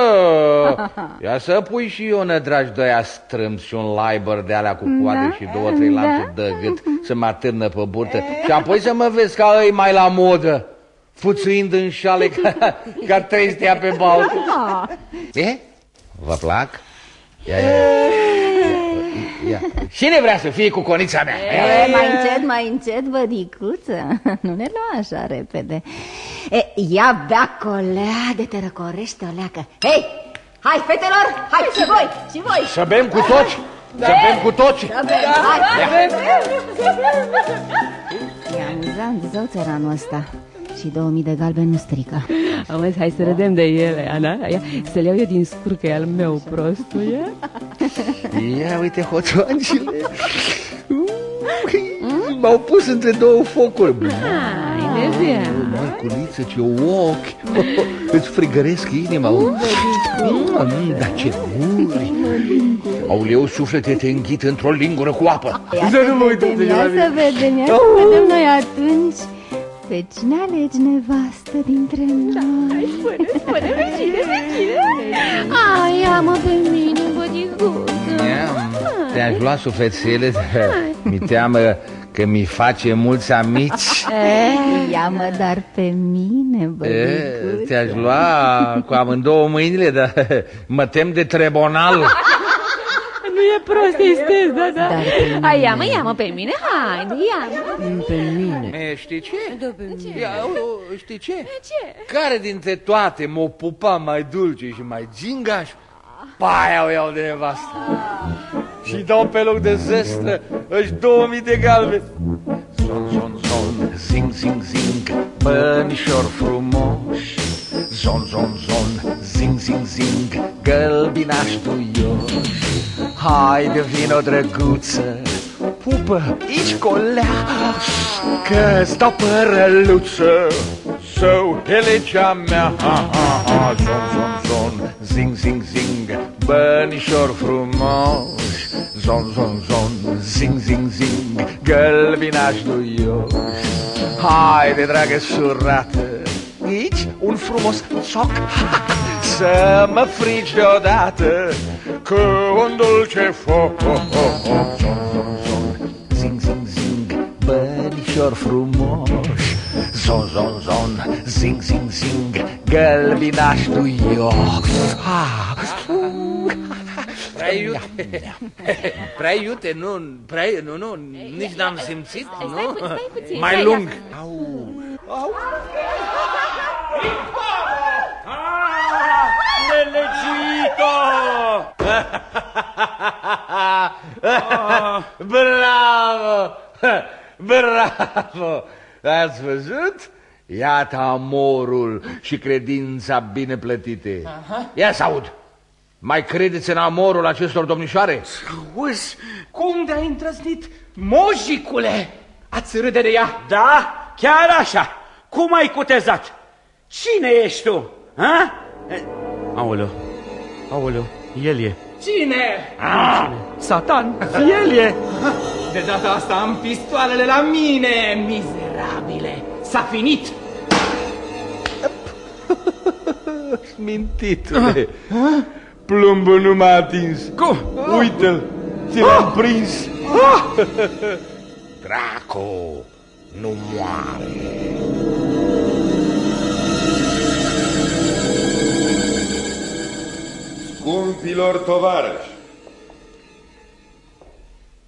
ia să pui și eu nădragi de aia strâmb și un laibăr de alea cu coadă și două, trei lanțuri de gât să mă atârnă pe burtă și apoi să mă vezi ca ei mai la modă, fuțuind în șale ca, ca trei stea pe baltă. E? Vă plac? Ia, ia, ia. Ia. Cine vrea să fie cu conița mea? E, mai încet, mai încet, bădicuță Nu ne lua așa repede e, Ia bea colea de te răcorește o leacă Hei, hai fetelor, hai și voi, și voi Să bem cu toți? Să bem cu toți? Să bem, hai Ia. E amuzant zău țăranul ăsta Și Și 2000 de galben nu strică. Auzi, hai să râdem de ele, Ana. Ia, Să-l iau eu din scur, că e al meu prostul, ia? Ia uite hoțoangele M-au pus între două focuri. Hai, de via Mărculiță, ce ochi. Îți frigăresc inima. Mm, Dar ce guri Auleu, suflete te înghit într-o lingură cu apă. Ia să vedem, ia să vedem, ia să vedem noi atunci Pe cine alegi nevastă dintre noi? Spune, spune, vecine, vecine. Ai, ia-mă pe mine, bădicuță Te-aș lua sufletele Mi teamă că mi face mulți amici. Eh, Ia-mă dar pe mine, E, bădicuță Te-aș lua cu amândouă mâinile, dar mă tem de trebonal Nu e prost, este, da, da Dar pe mine. Hai, ia-mă, ia-mă pe mine, hai, ia-mă Pe mine e, Știi ce? Da, pe mine Ia, o, știi ce? Ce? Care dintre toate m-o pupa mai dulce și mai gingaș? Pa aia o iau de nevastă Și dau pe loc de zestră Își două mii de galbe Zon, zon, zon, zing, zing, zing Bănișor frumoși Zon, zon, zon, zing, zing, zing Gălbinaș duioși Haide, vino, drăguță Pupă, aici colea Că stau părăluță Său, e legea mea. Ha, ha, ha. Zon, zon, zon, zing, zing, zing Bănișor frumoși Zon, zon, zon, zing, zing, zing Gălbinaș duioși Haide, dragă surată Aici un frumos soc <laughs> Să mă frici deodată Cu un dulce foc Zon, zon, zon, zing, zing, zing Bănișor frumoși Zon, zon, zon, zing, zing, zing Gălbinaș duioși ah. Prea iute, <laughs> prea iute, nu, prea, nu, nu, nici n-am simțit, nu? stai puțin, Mai stai, lung. ia. Au. Nelegiuito! Bravo! Bravo! Ați văzut? Iată amorul și credința bine plătite. Ia să aud. Mai credeți în amorul acestor domnișoare? Auzi, cum de-ai îndrăznit, mojicule? Ați râde de ea? Da, chiar așa. Cum ai cutezat? Cine ești tu? Ha? Aoleu, aoleu, el e. Cine? Ah. Satan, el e. De data asta am pistoalele la mine, mizerabile. S-a finit. <laughs> Mintitule. Plumbul nu m-a atins. Cum? Uite-l, ți l-am prins. <laughs> Draco nu moare. Scumpilor tovarăși,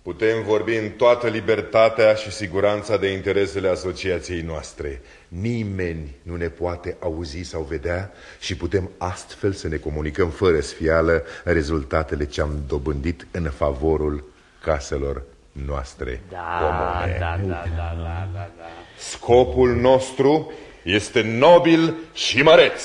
putem vorbi în toată libertatea și siguranța de interesele asociației noastre. Nimeni nu ne poate auzi sau vedea și putem astfel să ne comunicăm fără sfială rezultatele ce am dobândit în favorul caselor noastre comune. da, da, da, da, da. Scopul nostru este nobil și măreț.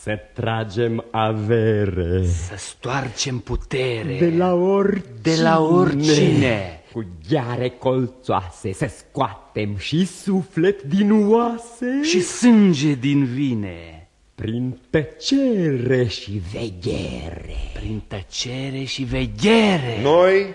Să tragem avere Să stoarcem putere de la oricine, De la oricine. Cu gheare colțoase să scoatem și suflet din oase Și sânge din vine Prin tăcere și veghere Prin tăcere și veghere Noi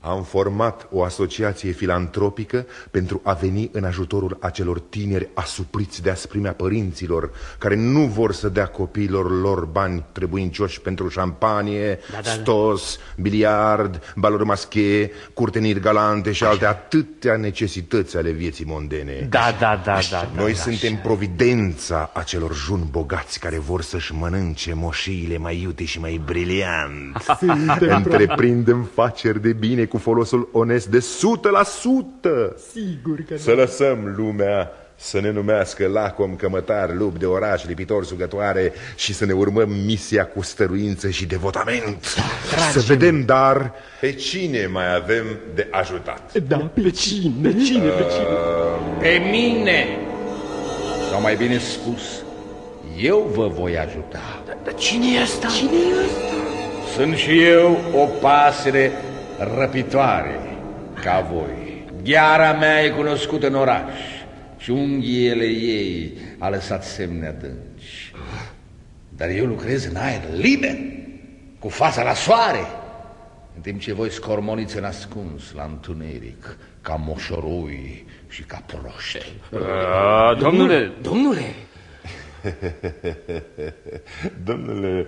am format o asociație filantropică pentru a veni în ajutorul acelor tineri asupriți de asprimea părinților, care nu vor să dea copiilor lor bani trebuincioși pentru șampanie, Da, da, da. stos, biliard, baluri masche, curteniri galante și alte atâtea necesități ale vieții mondene. Da, da, da, da, da Noi da, suntem providența acelor juni bogați care vor să-și mănânce moșiile mai iute și mai briliant. Întreprindem faceri de bine cu folosul onest de 100%. Sigur că Să lăsăm lumea să ne numească lacom cămătar, lup de oraș, lipitor sugătoare și să ne urmăm misia cu stăruință și devotament. Să vedem, dar, pe cine mai avem de ajutat. Da, pe cine? Pe cine, pe cine? Pe mine! Sau mai bine spus, eu vă voi ajuta. Dar cine e ăsta? Cine e ăsta? Sunt și eu o pasăre răpitoare ca voi. Gheara mea e cunoscută în oraș și unghiele ei a lăsat semne adânci. Dar eu lucrez în aer liber, cu fața la soare, în timp ce voi scormoniți în ascuns la întuneric, ca moșorui și ca proști. A, domnule, domnule! <laughs> Domnule,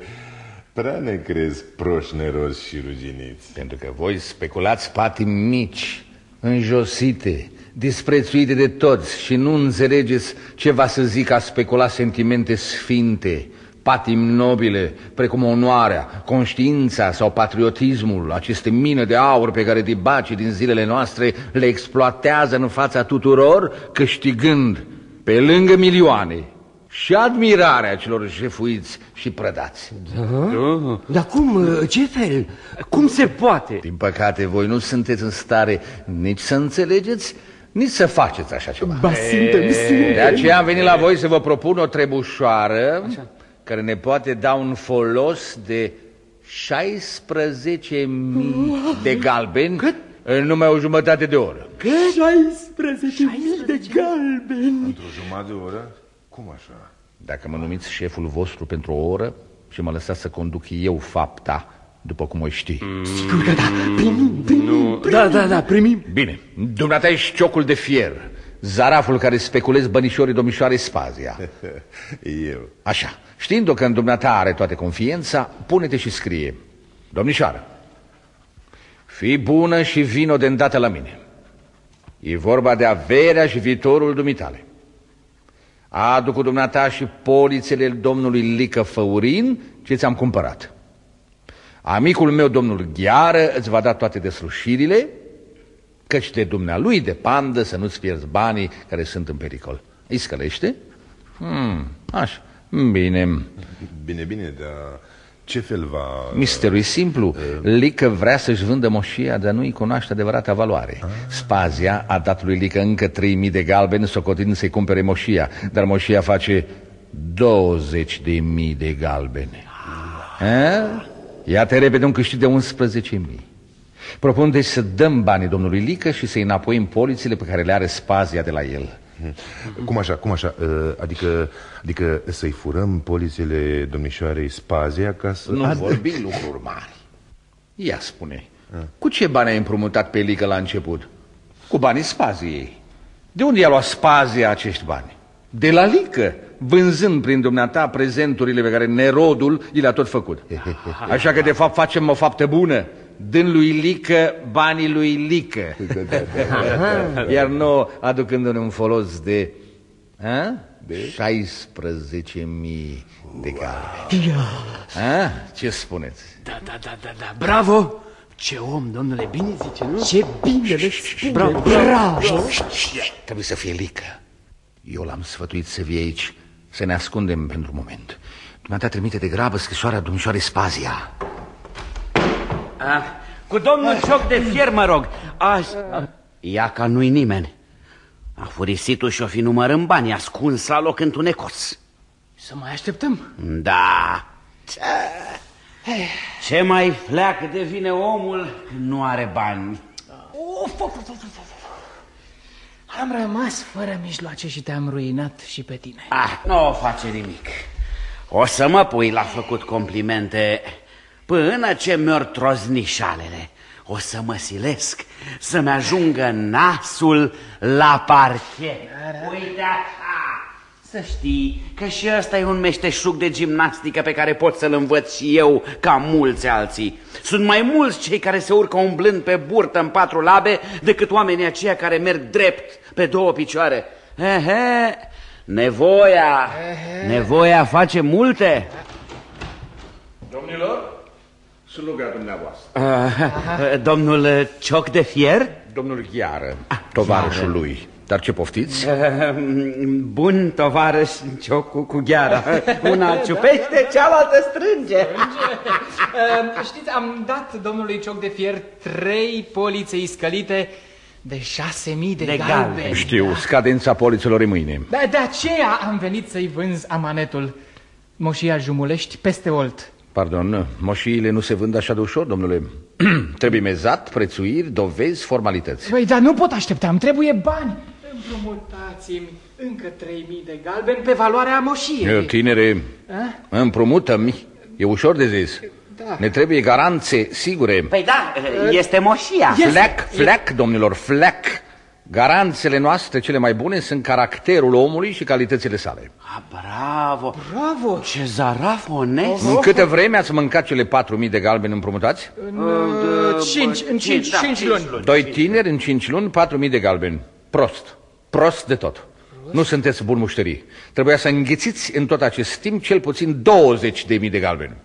prea ne crezi proști neroși și ruginiți. Pentru că voi speculați patimi mici, înjosite, disprețuite de toți și nu înțelegeți ce va să zic a specula sentimente sfinte, patimi nobile, precum onoarea, conștiința sau patriotismul, aceste mine de aur pe care dibacii din zilele noastre le exploatează în fața tuturor, câștigând pe lângă milioane și admirarea celor jefuiți și prădați. Da? Dar cum, ce fel? Cum se poate? Din păcate, voi nu sunteți în stare nici să înțelegeți, nici să faceți așa ceva. Ba, suntem, suntem. De aceea am venit la voi să vă propun o trebușoară așa. care ne poate da un folos de 16.000 de galbeni Cât? în numai o jumătate de oră. Cât? 16.000 de galbeni. Într-o jumătate de oră? Cum așa? Dacă mă numiți șeful vostru pentru o oră și mă lăsați să conduc eu fapta, după cum o știi. Mm. Sigur că da, primim, primim, nu. primim. Da, da, da, primim. Bine, dumneata ești ciocul de fier, zaraful care speculezi bănișorii domnișoare Spazia. <laughs> eu. Așa, știind-o că în dumneata are toate confiența, pune-te și scrie. Domnișoară, fii bună și vino de îndată la mine. E vorba de averea și viitorul dumitale. Adu cu dumneata și polițele domnului Lică Făurin ce ți-am cumpărat. Amicul meu, domnul Gheară, îți va da toate deslușirile, căci de dumnealui de pandă să nu-ți pierzi banii care sunt în pericol. Îi scălește? Hmm, așa, bine. Bine, bine, dar ce fel va... Misterul e simplu. Lică vrea să-și vândă moșia, dar nu-i cunoaște adevărata valoare. Spazia a dat lui Lică încă 3000 de galbeni, socotind să-i cumpere moșia, dar moșia face 20 de mii de galbeni. Ah. Ia-te repede un câștig de 11 mii. Propun deci să dăm banii domnului Lică și să-i înapoim polițile pe care le are Spazia de la el. Cum așa, cum așa? Adică, adică să-i furăm polițele domnișoarei Spazia ca să... Nu vorbi lucruri mari. Ia spune, cu ce bani ai împrumutat pe Lică la început? Cu banii Spaziei. De unde i-a luat Spazia acești bani? De la Lică, vânzând prin dumneata prezenturile pe care Nerodul i le-a tot făcut. <laughs> Așa că, de fapt, facem o faptă bună dând lui Lică banii lui Lică. <laughs> Iar nu aducându-ne un folos de, a? de? 16.000 de galbeni. A? Ce spuneți? Da, da, da, da, da. Bravo! Ce om, domnule, bine zice, nu? Ce bine le spune. Bravo, bravo. bravo. Trebuie să fie Lică. Eu l-am sfătuit să vie aici, să ne ascundem pentru moment. Dumneata trimite de grabă scrisoarea domnișoarei Spazia. Ah, cu domnul Cioc de fier, mă rog. Azi... Ia ca nu-i nimeni. A furisitul și-o fi numărând banii ascuns la loc întunecos. Să mai așteptăm? Da. Ce, Ce mai fleacă devine omul când nu are bani? Of, of, of, of, of. Am rămas fără mijloace și te-am ruinat și pe tine. Ah, nu o face nimic. O să mă pui la făcut complimente până ce mi-or troznișalele. O să mă silesc să-mi ajungă nasul la parchet. Uite așa! Să știi că și ăsta e un meșteșug de gimnastică pe care pot să-l învăț și eu ca mulți alții. Sunt mai mulți cei care se urcă umblând pe burtă în patru labe decât oamenii aceia care merg drept pe două picioare. Ehe, nevoia, nevoia face multe. Domnilor, sluga dumneavoastră. Uh, domnul Cioc de Fier? Domnul Gheară, tovarășul Gheară. lui. Dar ce poftiți? Uh, bun tovarăș Ciocu cu gheara. Una <laughs> ciupește, cealaltă strânge. Uh, Știți, am dat domnului Cioc de Fier trei polițe iscălite de șase mii de, De galbeni. galbeni. Știu, scadența polițelor e mâine. Da, de aceea am venit să-i vânz amanetul. Moșia Jumulești peste Olt. Pardon, moșiile nu se vând așa de ușor, domnule. <clears throat> Trebuie mezat, prețuiri, dovezi, formalități. Păi, dar nu pot aștepta, îmi trebuie bani. Împrumutați-mi încă 3000 de galbeni pe valoarea moșiei. Tinere, A? împrumută-mi. E ușor de zis. Da. Ne trebuie garanțe sigure. Păi da, este moșia. Fleck, fleck, domnilor, fleck. Garanțele noastre cele mai bune sunt caracterul omului și calitățile sale. Ah, bravo! Bravo! Ce zaraf onest! În câte vreme ați mâncat cele 4.000 de galbeni împrumutați? În uh, cinci, în cinci, da, cinci luni. Doi tineri în 5 luni, 4.000 de galbeni. Prost. Prost de tot. Nu sunteți bun mușterii. Trebuia să înghițiți în tot acest timp cel puțin 20.000 de galbeni.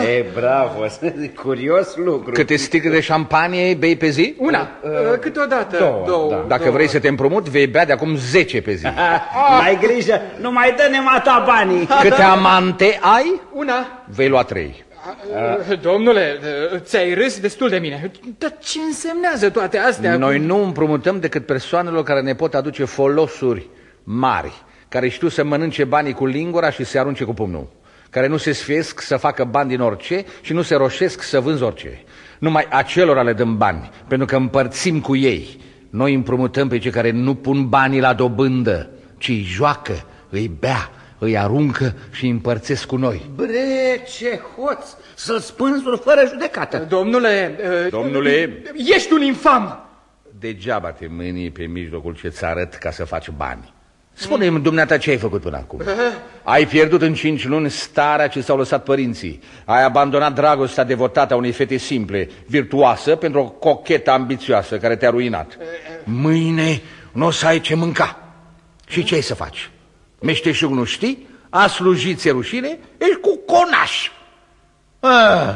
<laughs> e, bravo, curios lucru. Câte sticle de șampanie bei pe zi? Una, uh, câteodată. Două, două, da. Dacă două. vrei să te împrumut, vei bea de acum 10 pe zi. <laughs> Mai grijă, nu mai dă nemata banii. Câte amante ai? Una. Vei lua 3. Uh, Domnule, uh, ți-ai râs destul de mine. Dar ce însemnează toate astea? Noi nu împrumutăm decât persoanelor care ne pot aduce folosuri mari, care știu să mănânce banii cu lingura și să arunce cu pumnul, care nu se sfiesc să facă bani din orice și nu se roșesc să vânzi orice. Numai acelora le dăm bani, pentru că împărțim cu ei. Noi împrumutăm pe cei care nu pun banii la dobândă, ci îi joacă, îi bea, îi aruncă și îi împărțesc cu noi. Bre, ce hoț, să-l spânzuri fără judecată. Domnule, uh, Domnule, ești un infam. degeaba te mâni pe mijlocul ce-ți arăt ca să faci bani. Spune-mi, dumneata, ce ai făcut până acum? Ai pierdut în cinci luni starea ce s-au lăsat părinții. Ai abandonat dragostea devotată a unei fete simple, virtuoasă, pentru o cochetă ambițioasă care te-a ruinat. Mâine nu o să ai ce mânca. Și ce ai să faci? Meșteșug nu știi? A slujit ți rușine? Ești cu conaș. Ah,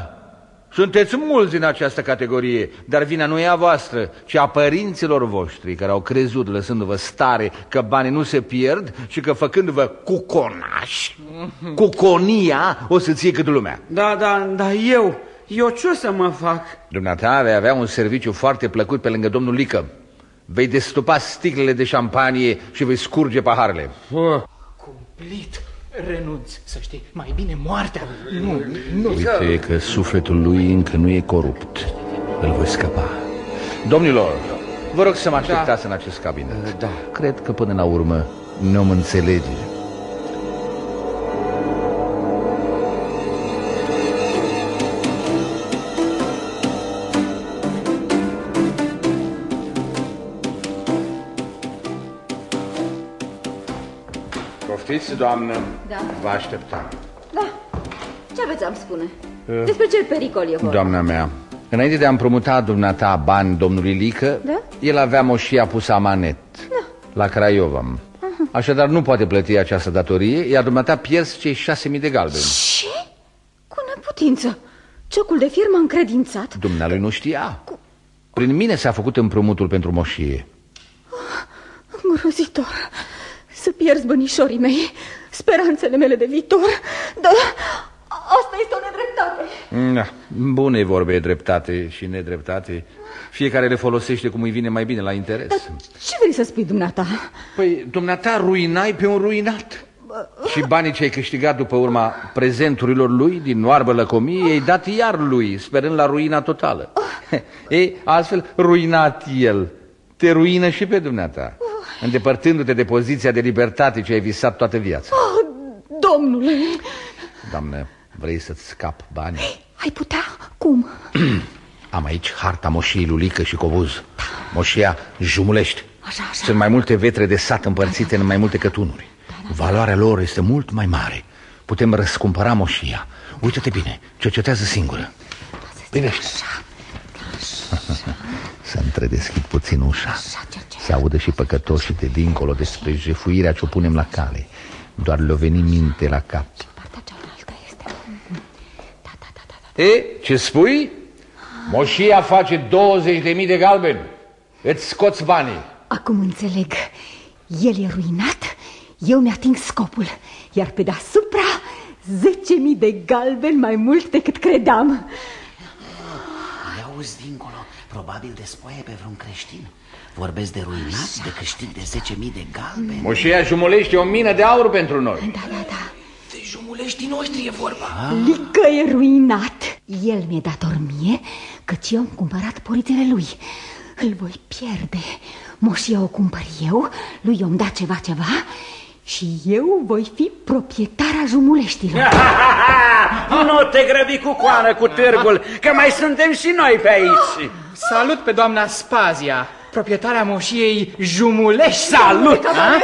sunteți mulți în această categorie, dar vina nu e a voastră, ci a părinților voștri care au crezut, lăsându-vă stare, că banii nu se pierd și că făcându-vă cuconași, cuconia o să-ți iei cât lumea. Da, da, da, eu, eu ce o să mă fac? Dumneata vei avea un serviciu foarte plăcut pe lângă domnul Lică. Vei destupa sticlele de șampanie și vei scurge paharele. Cumplit. Renunț, să știi, mai bine moartea. Nu, nu. Uite că sufletul lui încă nu e corupt. Îl voi scăpa. Domnilor, vă rog să mă așteptați da. în acest cabinet. Da. Cred că până la urmă ne om înțelege. Poftiți, doamnă, Da. vă așteptam. Da. Ce aveți să-mi spune? Despre ce pericol e vorba? Doamna mea, înainte de a împrumuta dumneata bani domnului Lică, Da? el avea moșia pusă amanet Da. la Craiova. Așadar nu poate plăti această datorie, iar dumneata pierzi cei șase mii de galbeni. Ce? Cu neputință. Ciocul de firmă încredințat. Dumnealui nu știa. Prin mine s-a făcut împrumutul pentru moșie. Îngrozitor. Să pierzi bănișorii mei, speranțele mele de viitor. Da, asta este o nedreptate. Da, bune vorbe, dreptate și nedreptate. Fiecare le folosește cum îi vine mai bine la interes. Ce vrei să spui, dumneata? Păi, dumneata ruinai pe un ruinat. Și banii ce ai câștigat după urma prezenturilor lui din oarbă lăcomie, i-ai dat iar lui, sperând la ruina totală. <laughs> Ei, astfel, ruinat el, te ruină și pe dumneata, îndepărtându-te de poziția de libertate ce ai visat toată viața. Oh, domnule, Doamne, vrei să-ți scap bani? ai putea? Cum? <clears throat> Am aici harta moșiei Lulică și Covuz. Moșia Jumulești. Așa, așa. Sunt mai multe vetre de sat împărțite în mai multe cătunuri. Valoarea lor este mult mai mare. Putem răscumpăra moșia. Uită-te bine, cercetează singură. Privește. Să întredeschid puțin ușa. Se audă și păcătoșii de dincolo despre jefuirea ce o punem la cale. Doar le-o veni minte la cap. E, ce spui? Moșia face 20.000 de galbeni. Îți scoți banii. Acum înțeleg. El e ruinat, eu mi-ating scopul, iar pe deasupra 10.000 de galbeni mai mult decât credeam. Îi auzi dincolo, Probabil despoie pe vreun creștin. Vorbesc de ruinat, de câștig de 10.000 de galbeni. Moșia jumulește o mină de aur pentru noi. Da, da, da. De jumuleștii noștri e vorba. Lică e ruinat. El mi-e dator mie, căci eu am cumpărat polițele lui. Îl voi pierde. Moșia o cumpăr eu, lui i-om da ceva, ceva și eu voi fi proprietara jumuleștilor. <laughs> nu te grăbi cu coană cu târgul, că mai suntem și noi pe aici. Salut pe doamna Spazia, proprietarea moșiei Jumulești. Salut! Ha?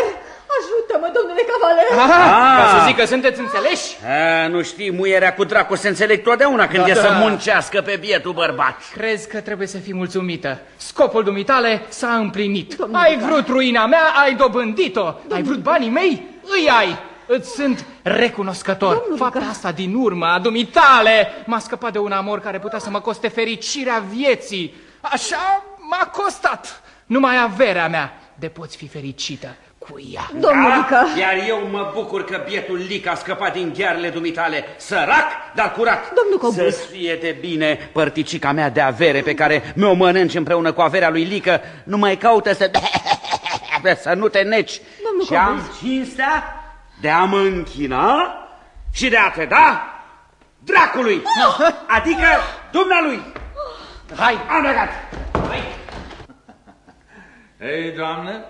Ajută-mă, domnule cavaler! Aha, ca să zic că sunteți înțeleși? A, nu știi, muierea cu dracu se înțeleg totdeauna când Da, e da. să muncească pe bietul bărbat. Crezi că trebuie să fii mulțumită. Scopul dumitale s-a împlinit. ai vrut ruina mea, ai dobândit-o. Ai vrut banii mei, îi ai. Îți sunt recunoscător. Fapta asta din urmă a dumitale m-a scăpat de un amor care putea să mă coste fericirea vieții. Așa m-a costat. Numai averea mea de poți fi fericită cu ea. Da, Iar eu mă bucur că bietul Lic a scăpat din ghearele dumitale. Sărac, dar curat. Domnul Cobuz. Să fie de bine părticica mea de avere pe care mi-o mănânci împreună cu averea lui Lică. Nu mai caută să... <laughs> să nu te neci. Domnul și am Cobuz. cinstea de a mă închina și de a te da dracului. <laughs> Adică dumnealui. Hai! Am legat. Ei, doamnă,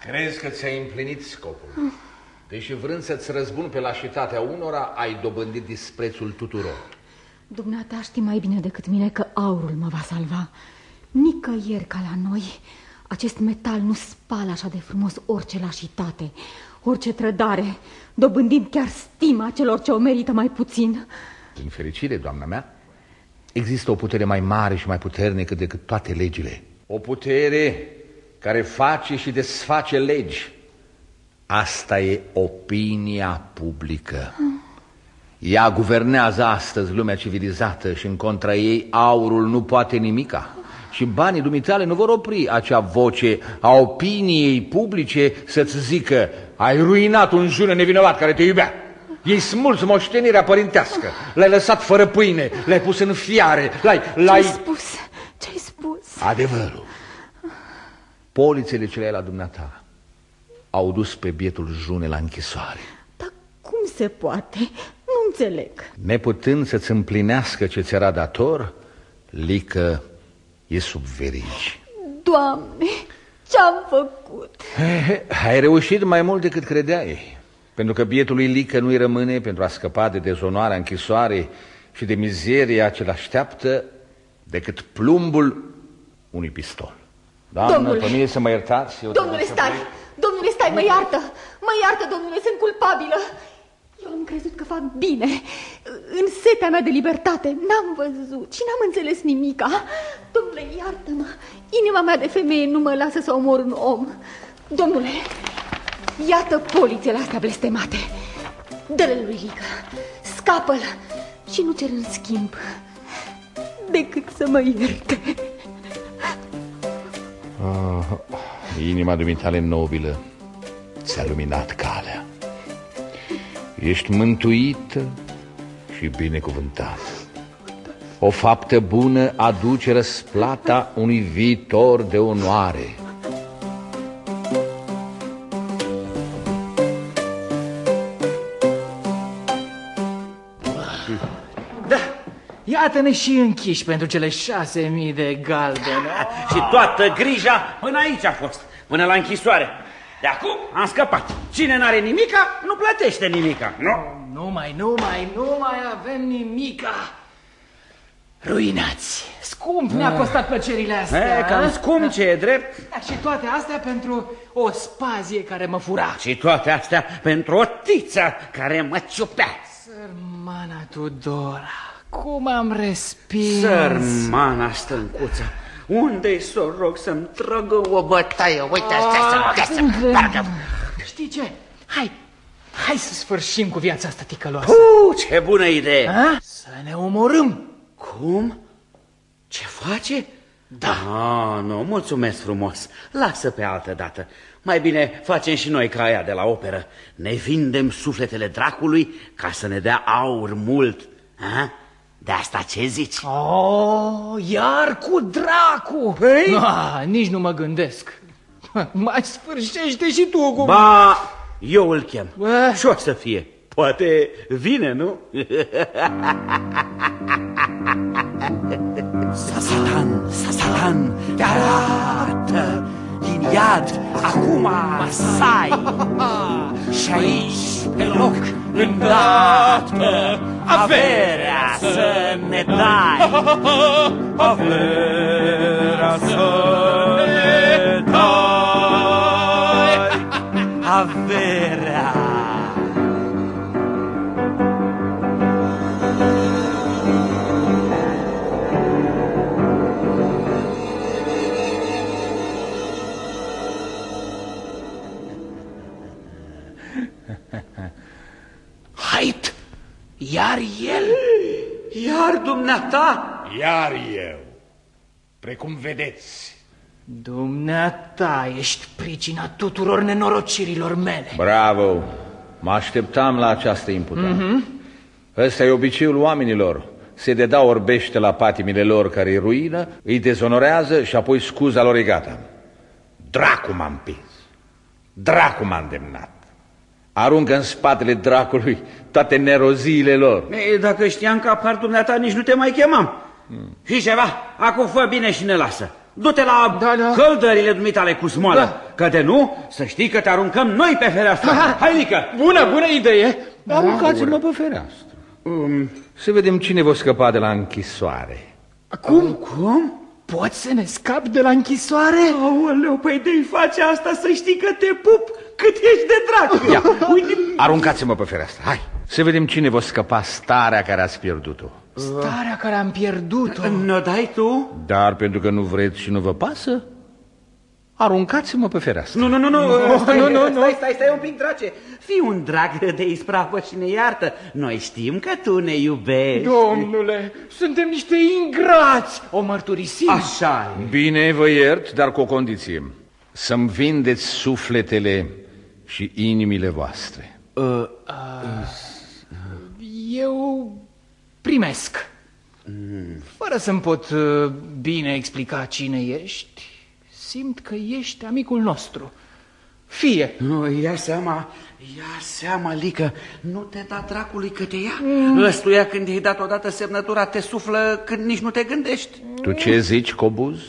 crezi că ți-ai împlinit scopul? Deși vrând să-ți răzbun pe lașitatea unora, ai dobândit disprețul tuturor. Dumneata știi mai bine decât mine că aurul mă va salva. Nicăieri ca la noi, acest metal nu spală așa de frumos orice lașitate, orice trădare, dobândind chiar stima celor ce o merită mai puțin. Din fericire, doamna mea, există o putere mai mare și mai puternică decât toate legile. O putere care face și desface legi. Asta e opinia publică. Ea guvernează astăzi lumea civilizată și în contra ei aurul nu poate nimica. Și banii dumitale nu vor opri acea voce a opiniei publice să-ți zică ai ruinat un june nevinovat care te iubea. Ei smulți moștenirea părintească, l-ai lăsat fără pâine, l-ai pus în fiare, l-ai... Ce-ai l-ai... spus? Ce-ai spus? Adevărul. Polițele ce le-ai la dumneata au dus pe bietul june la închisoare. Cum se poate? Nu înțeleg. Neputând să-ți împlinească ce ți era dator, Lică e sub verigi. Doamne, ce-am făcut? Ai reușit mai mult decât credeai, pentru că bietului Lică nu-i rămâne pentru a scăpa de dezonoarea închisoarei și de mizeria ce l-așteaptă decât plumbul unui pistol. Doamnă, Domnule! pe mine să mă iertați, eu Domnule, trebuie să stai! plec. Domnule, stai, mă iartă! Mă iartă, domnule, sunt culpabilă! Eu am crezut că fac bine. În setea mea de libertate n-am văzut și n-am înțeles nimica. Domnule, iartă-mă! Inima mea de femeie nu mă lasă să omor un om. Domnule, iată polițele astea blestemate. Dă-le lui Lică, scapă-l și nu cer în schimb decât să mă ierte. Ah, inima dumitale nobilă ți-a luminat calea. Ești mântuită și binecuvântată. O faptă bună aduce răsplata unui viitor de onoare. Iată-ne și închiși pentru cele șase mii de galbene. Și toată grija până aici a fost, până la închisoare. De acum am scăpat. Cine n-are nimica, nu plătește nimica. Nu? Nu mai, nu mai, nu mai avem nimica. Ruinați. Scump ne-a costat plăcerile astea. E, cam scump ce e drept. Și toate astea pentru o spazie care mă fura. Și toate astea pentru o tiță care mă ciupea. Sărmana Tudora, cum am respins. Sărmana stâncuță. Unde-i să o rog să-mi tragă o bătaie? Uite, asta să mă găsă. Parcă... Știi ce? Hai, hai să sfârșim cu viața asta ticăloasă. Puh, ce bună idee! A? Să ne omorâm. Cum? Ce face? Da. Ah, nu, mulțumesc frumos. Lasă pe altă dată. Mai bine facem și noi ca aia de la operă. Ne vindem sufletele dracului ca să ne dea aur mult. A? De asta ce zici? Oh, iar cu dracu! Păi? Ah, nici nu mă gândesc. Mai sfârșește și tu cu... Ba, eu îl chem. Și o să fie. Poate vine, nu? Sasatan, Sasatan, te arată din iad acum masai. <laughs> Și aici, pe loc, îndată, <laughs> averea să ne dai. Averea să ne dai. Averea Iar el? Iar dumneata? Iar eu. Precum vedeți. Dumneata, ești pricina tuturor nenorocirilor mele. Bravo! Mă așteptam la această imputare. Mhm. Ăsta e obiceiul oamenilor. Se dedau orbește la patimile lor care îi ruină, îi dezonorează și apoi scuza lor e gata. Dracu m-a împins. Dracu m-a îndemnat. Aruncă în spatele dracului toate neroziile lor. Ei, dacă știam că apar dumneata, nici nu te mai chemam. Hmm. Și ceva, acum fă bine și ne lasă. Du-te la da, da. căldările dumitale cu smoală, da. că de nu, să știi că te aruncăm noi pe fereastră. Ha, ha. Hai, Lică! Bună, bună idee! Aruncați-mă pe fereastră. Um, să vedem cine vă scăpa de la închisoare. Cum? Cum? Poți să ne scapi de la închisoare? Aoleu, păi de-i face asta să știi că te pup cât ești de drag. Ia, Uite... aruncați-mă pe fereastră, hai. Să vedem cine vă scăpa starea care ați pierdut-o. Starea care am pierdut-o. Nu dai tu? Dar pentru că nu vreți și nu vă pasă, aruncați-mă pe fereastră. Nu, nu, nu, nu, Nu, stai, nu, nu, stai, nu. stai, stai, stai un pic, drace. Fii un drag de ispravă și ne iartă. Noi știm că tu ne iubești. Domnule, suntem niște ingrați, o mărturisim. Așa e. Bine, vă iert, dar cu o condiție. Să-mi vindeți sufletele și inimile voastre. Uh, Eu primesc. Fără să-mi pot uh, bine explica cine ești, simt că ești amicul nostru. Fie. Nu, ia seama, ia seama, Lică, nu te da dracului că te ia. Mm. Ăstuia când i-ai dat odată semnătura te suflă când nici nu te gândești. Tu ce zici, Cobuz?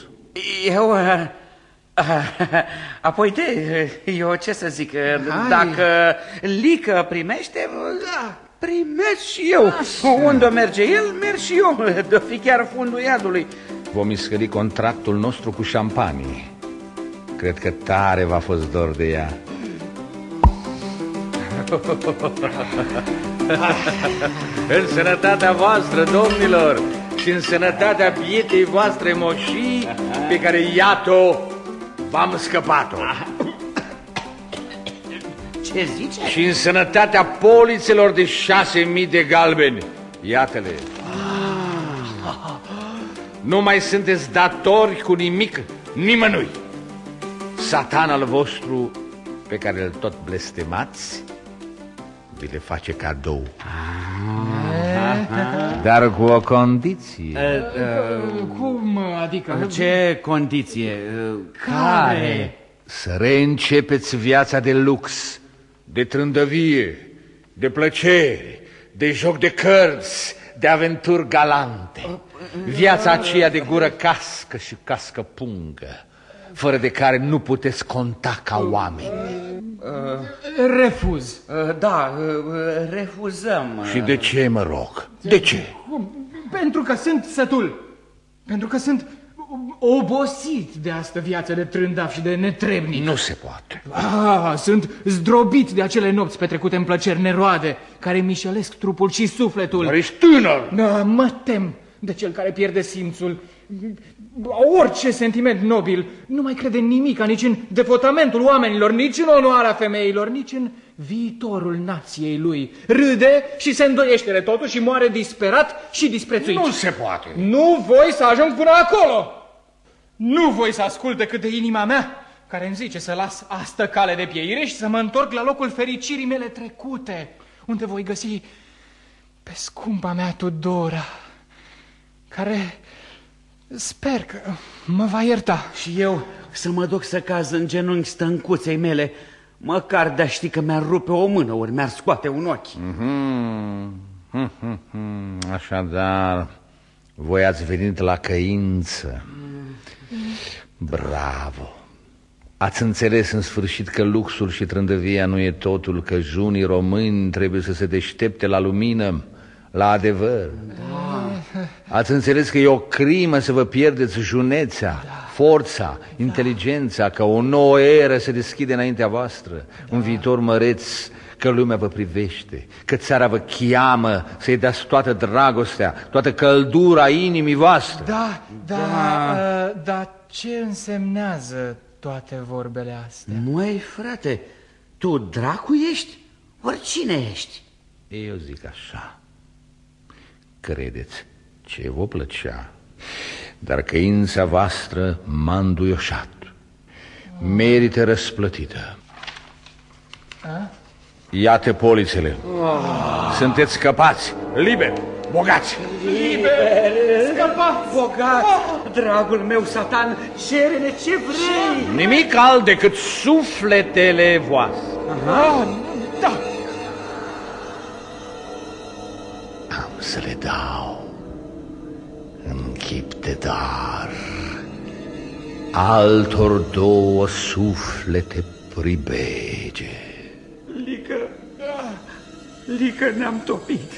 Eu... uh, <laughs> Apoi de, eu ce să zic, Hai. dacă Lică primește, da, primesc și eu. Unde merge el, merg și eu, <laughs> de fi chiar fundul iadului. Vom iscări contractul nostru cu șampanie. Cred că tare v-a fost dor de ea. <laughs> în sănătatea voastră, domnilor, și în sănătatea bietei voastre moșii, pe care, iată, v-am scăpat-o. Ce zice? Și în sănătatea polițelor de șase mii de galbeni. Iată-le. Nu mai sunteți datori cu nimic nimănui. Satan al vostru, pe care îl tot blestemați, vi le face cadou. Dar cu o condiție. Cum adică? Ce condiție? Care? Să reîncepeți viața de lux, de trândăvie, de plăcere, de joc de cărți, de aventuri galante. Viața aceea de gură cască și cască pungă, fără de care nu puteți conta ca oameni. Refuz. Da, refuzăm. Și de ce, mă rog? De ce? Pentru că sunt sătul. Pentru că sunt obosit de asta viață de trândaf și de netrebnic. Nu se poate. Ah, sunt zdrobit de acele nopți petrecute în plăceri neroade, care mișelesc trupul și sufletul. Dar ești tânăr! Da, mă tem de cel care pierde simțul. Orice sentiment nobil nu mai crede în nimic, nici în devotamentul oamenilor, nici în onoarea femeilor, nici în viitorul nației lui. Râde și se îndoiește de totul și moare disperat și disprețuit. Nu se poate. Nu voi să ajung până acolo! Nu voi să ascult decât de inima mea, care îmi zice să las astă cale de pieire și să mă întorc la locul fericirii mele trecute, unde voi găsi pe scumpa mea Tudora care sper că mă va ierta. Și eu să mă duc să caz în genunchi stâncuței mele, măcar de-a ști că mi-ar rupe o mână, ori mi-ar scoate un ochi. Mhm. Hmm, hmm, hmm. Așadar, voi ați venit la căință. Bravo! Ați înțeles în sfârșit că luxul și trândăvia nu e totul, că junii români trebuie să se deștepte la lumină, la adevăr. Da. Ați înțeles că e o crimă să vă pierdeți junețea, da. forța, inteligența, că o nouă eră se deschide înaintea voastră, da. un viitor măreț, că lumea vă privește, că țara vă cheamă să-i dați toată dragostea, toată căldura inimii voastre. Da, da, da. Uh, dar ce însemnează toate vorbele astea? Măi, frate, tu dracu ești? Oricine ești? Eu zic așa. Credeți ce vă plăcea, dar căința voastră m-a înduioșat. Merită răsplătită. A? Iată polițele. Oh. Sunteți scăpați, liberi, bogați. Liber, scăpați, bogați. Oh. Dragul meu, satan, cere-ne ce vrei. Nimic alt decât sufletele voastre. Aha, da. Să le dau în chip de dar altor două suflete pribege. Lică, Lică ne-am topit.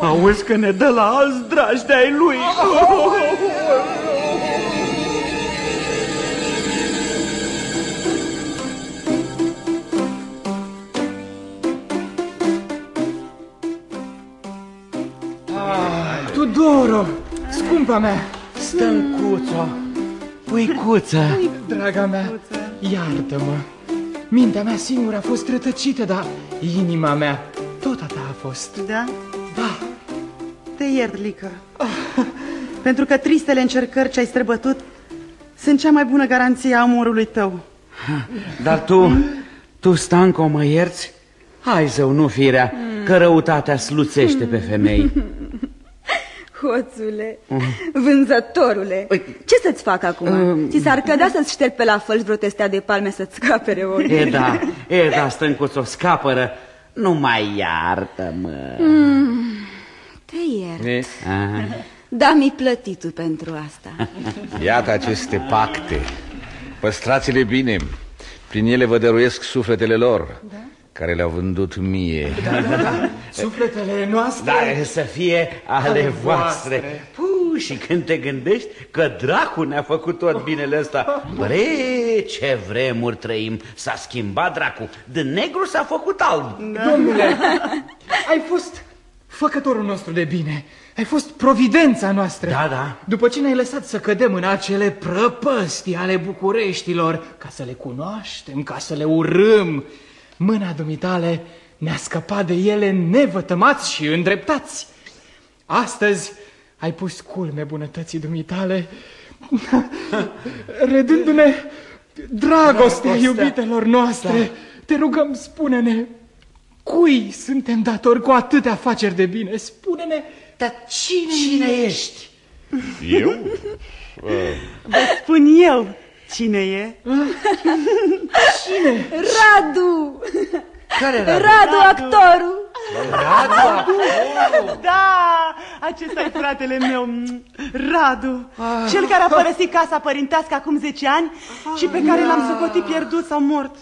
Auzi că ne dă la alți dragi de-ai lui. Tudoro, scumpa mea. Stâncuțo, puicuță Draga mea, iartă-mă. Mintea mea singură a fost rătăcită, dar inima mea tot a ta a fost. Da? Da. Te iert, Lică. Pentru că tristele încercări ce ai străbătut Sunt cea mai bună garanție a amorului tău. Dar tu, tu, Stanco, mă ierți? Hai, zău, nu firea, că răutatea sluțește pe femei Hoțule, vânzătorule, ce să-ți fac acum? Ți s-ar cădea să-ți șterg pe la fălci vreo testea de palme să-ți scapere ori E da, e da, stâncuțo, scapără, nu mai iartă-mă. Mm, Te iert. <laughs> Da, mi plătit tu pentru asta. <laughs> Iată aceste pacte. Păstrați-le bine. Prin ele vă dăruiesc sufletele lor. Da? Care le-au vândut mie. Da, da, da. Sufletele noastre. Da, să fie ale, ale voastre, voastre. Puh, Și când te gândești că dracu ne-a făcut tot binele ăsta. Bre, ce vremuri trăim. S-a schimbat dracu. De negru s-a făcut alb. Da. Domnule, ai fost făcătorul nostru de bine. Ai fost providența noastră. Da, da. După ce ne-ai lăsat să cădem în acele prăpăstii ale Bucureștilor Ca să le cunoaștem, ca să le urâm Mâna dumitale ne-a scăpat de ele nevătămați și îndreptați. Astăzi ai pus culme bunătății dumitale, <laughs> redându-ne dragostea iubitelor noastre. Da. Te rugăm, spune-ne, cui suntem datori cu atâtea afaceri de bine? Spune-ne, dar cine, cine ești? Eu? <laughs> Vă spun eu cine e. Cine? Radu! Care Radu? Radu, actorul! Radu? Da, acesta e fratele meu, Radu Cel care a părăsit casa părintească acum 10 ani Și pe care l-am socotit pierdut sau mort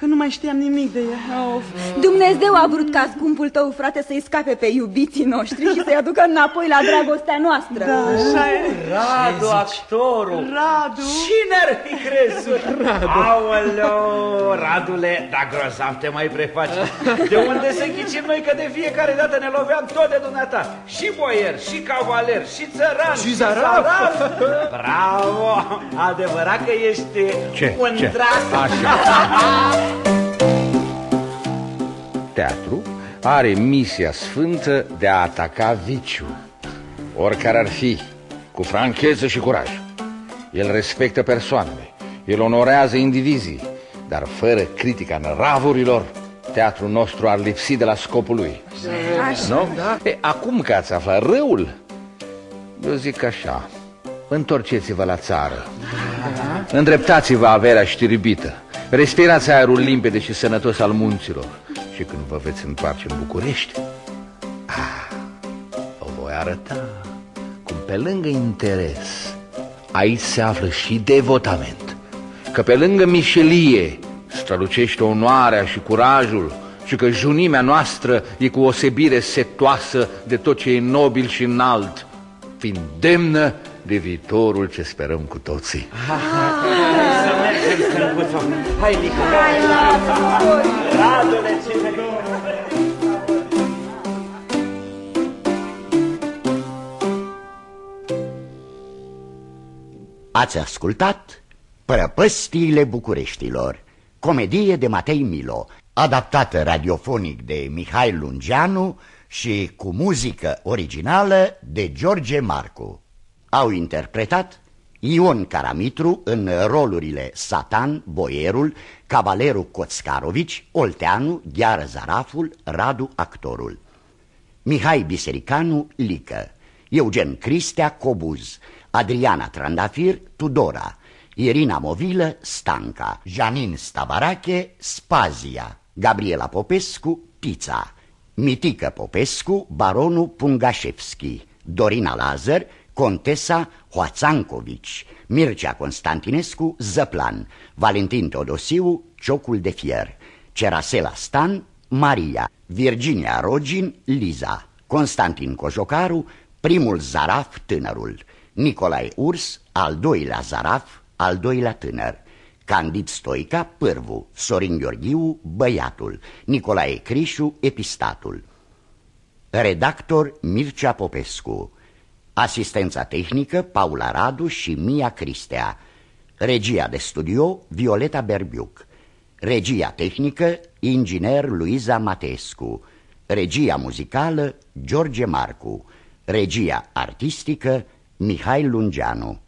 Că nu mai știam nimic de ea of. Dumnezeu a vrut ca scumpul tău, frate, să-i scape pe iubiții noștri Și să-i aducă înapoi la dragostea noastră. Da, așa e. Radu, actorul. Radu. Cine ar fi crezut? Radu. Aoleo, Radule, da grozav te mai prefaci. De unde să ghicim noi că de fiecare dată ne loveam tot de dumneata? Și boier, și cavaler, și țăran Și zaraf <laughs> Bravo, adevărat că ești Ce? un Ce? drac. Așa <laughs> Teatru are misia sfântă de a ataca viciul. Oricare ar fi, cu francheză și curaj. El respectă persoanele, el onorează indivizii Dar fără critica năravurilor Teatrul nostru ar lipsi de la scopul lui. Așa, nu? da. E, acum că ați aflat răul Eu zic așa, întorceți-vă la țară, îndreptați-vă averea știribită, respirați aerul limpede și sănătos al munților. Și când vă veți întoarce în București, ah, vă voi arăta cum pe lângă interes, aici se află și devotament, că pe lângă mișelie strălucește onoarea și curajul și că junimea noastră e cu osebire setoasă de tot ce e nobil și înalt, fiind demnă de viitorul ce sperăm cu toții. Să mergem, stâncuțo. Hai, Lica. Hai, lasă, Radule, ce Ați ascultat Prăpăstiile Bucureștilor, comedie de Matei Milo, adaptată radiofonic de Mihai Lungeanu și cu muzică originală de George Marcu. Au interpretat Ion Caramitru în rolurile Satan, Boierul, Cavalerul Coțcarovici, Olteanu, Gheară Zaraful, Radu Actorul. Mihai Bisericanu, Lică, Eugen Cristea, Cobuz, Adriana Trandafir, Tudora, Irina Movilă, Stanca, Janin Stavarache, Spazia, Gabriela Popescu, Pizza, Mitică Popescu, Baronul Pungașevski, Dorina Lazar, Contesa Hoațancovici, Mircea Constantinescu, Zăplan, Valentin Todosiu, Ciocul de Fier, Cerasela Stan, Maria, Virginia Rogin, Liza, Constantin Cojocaru, primul zaraf tânărul, Nicolae Urs, al doilea zaraf, al doilea tânăr, Candid Stoica, pârvu, Sorin Gheorghiu, băiatul, Nicolae Crișu, epistatul. Redactor Mircea Popescu Asistența tehnică Paula Radu și Mia Cristea. Regia de studio Violeta Berbiuc. Regia tehnică Inginer Luiza Matescu. Regia muzicală George Marcu. Regia artistică Mihai Lungeanu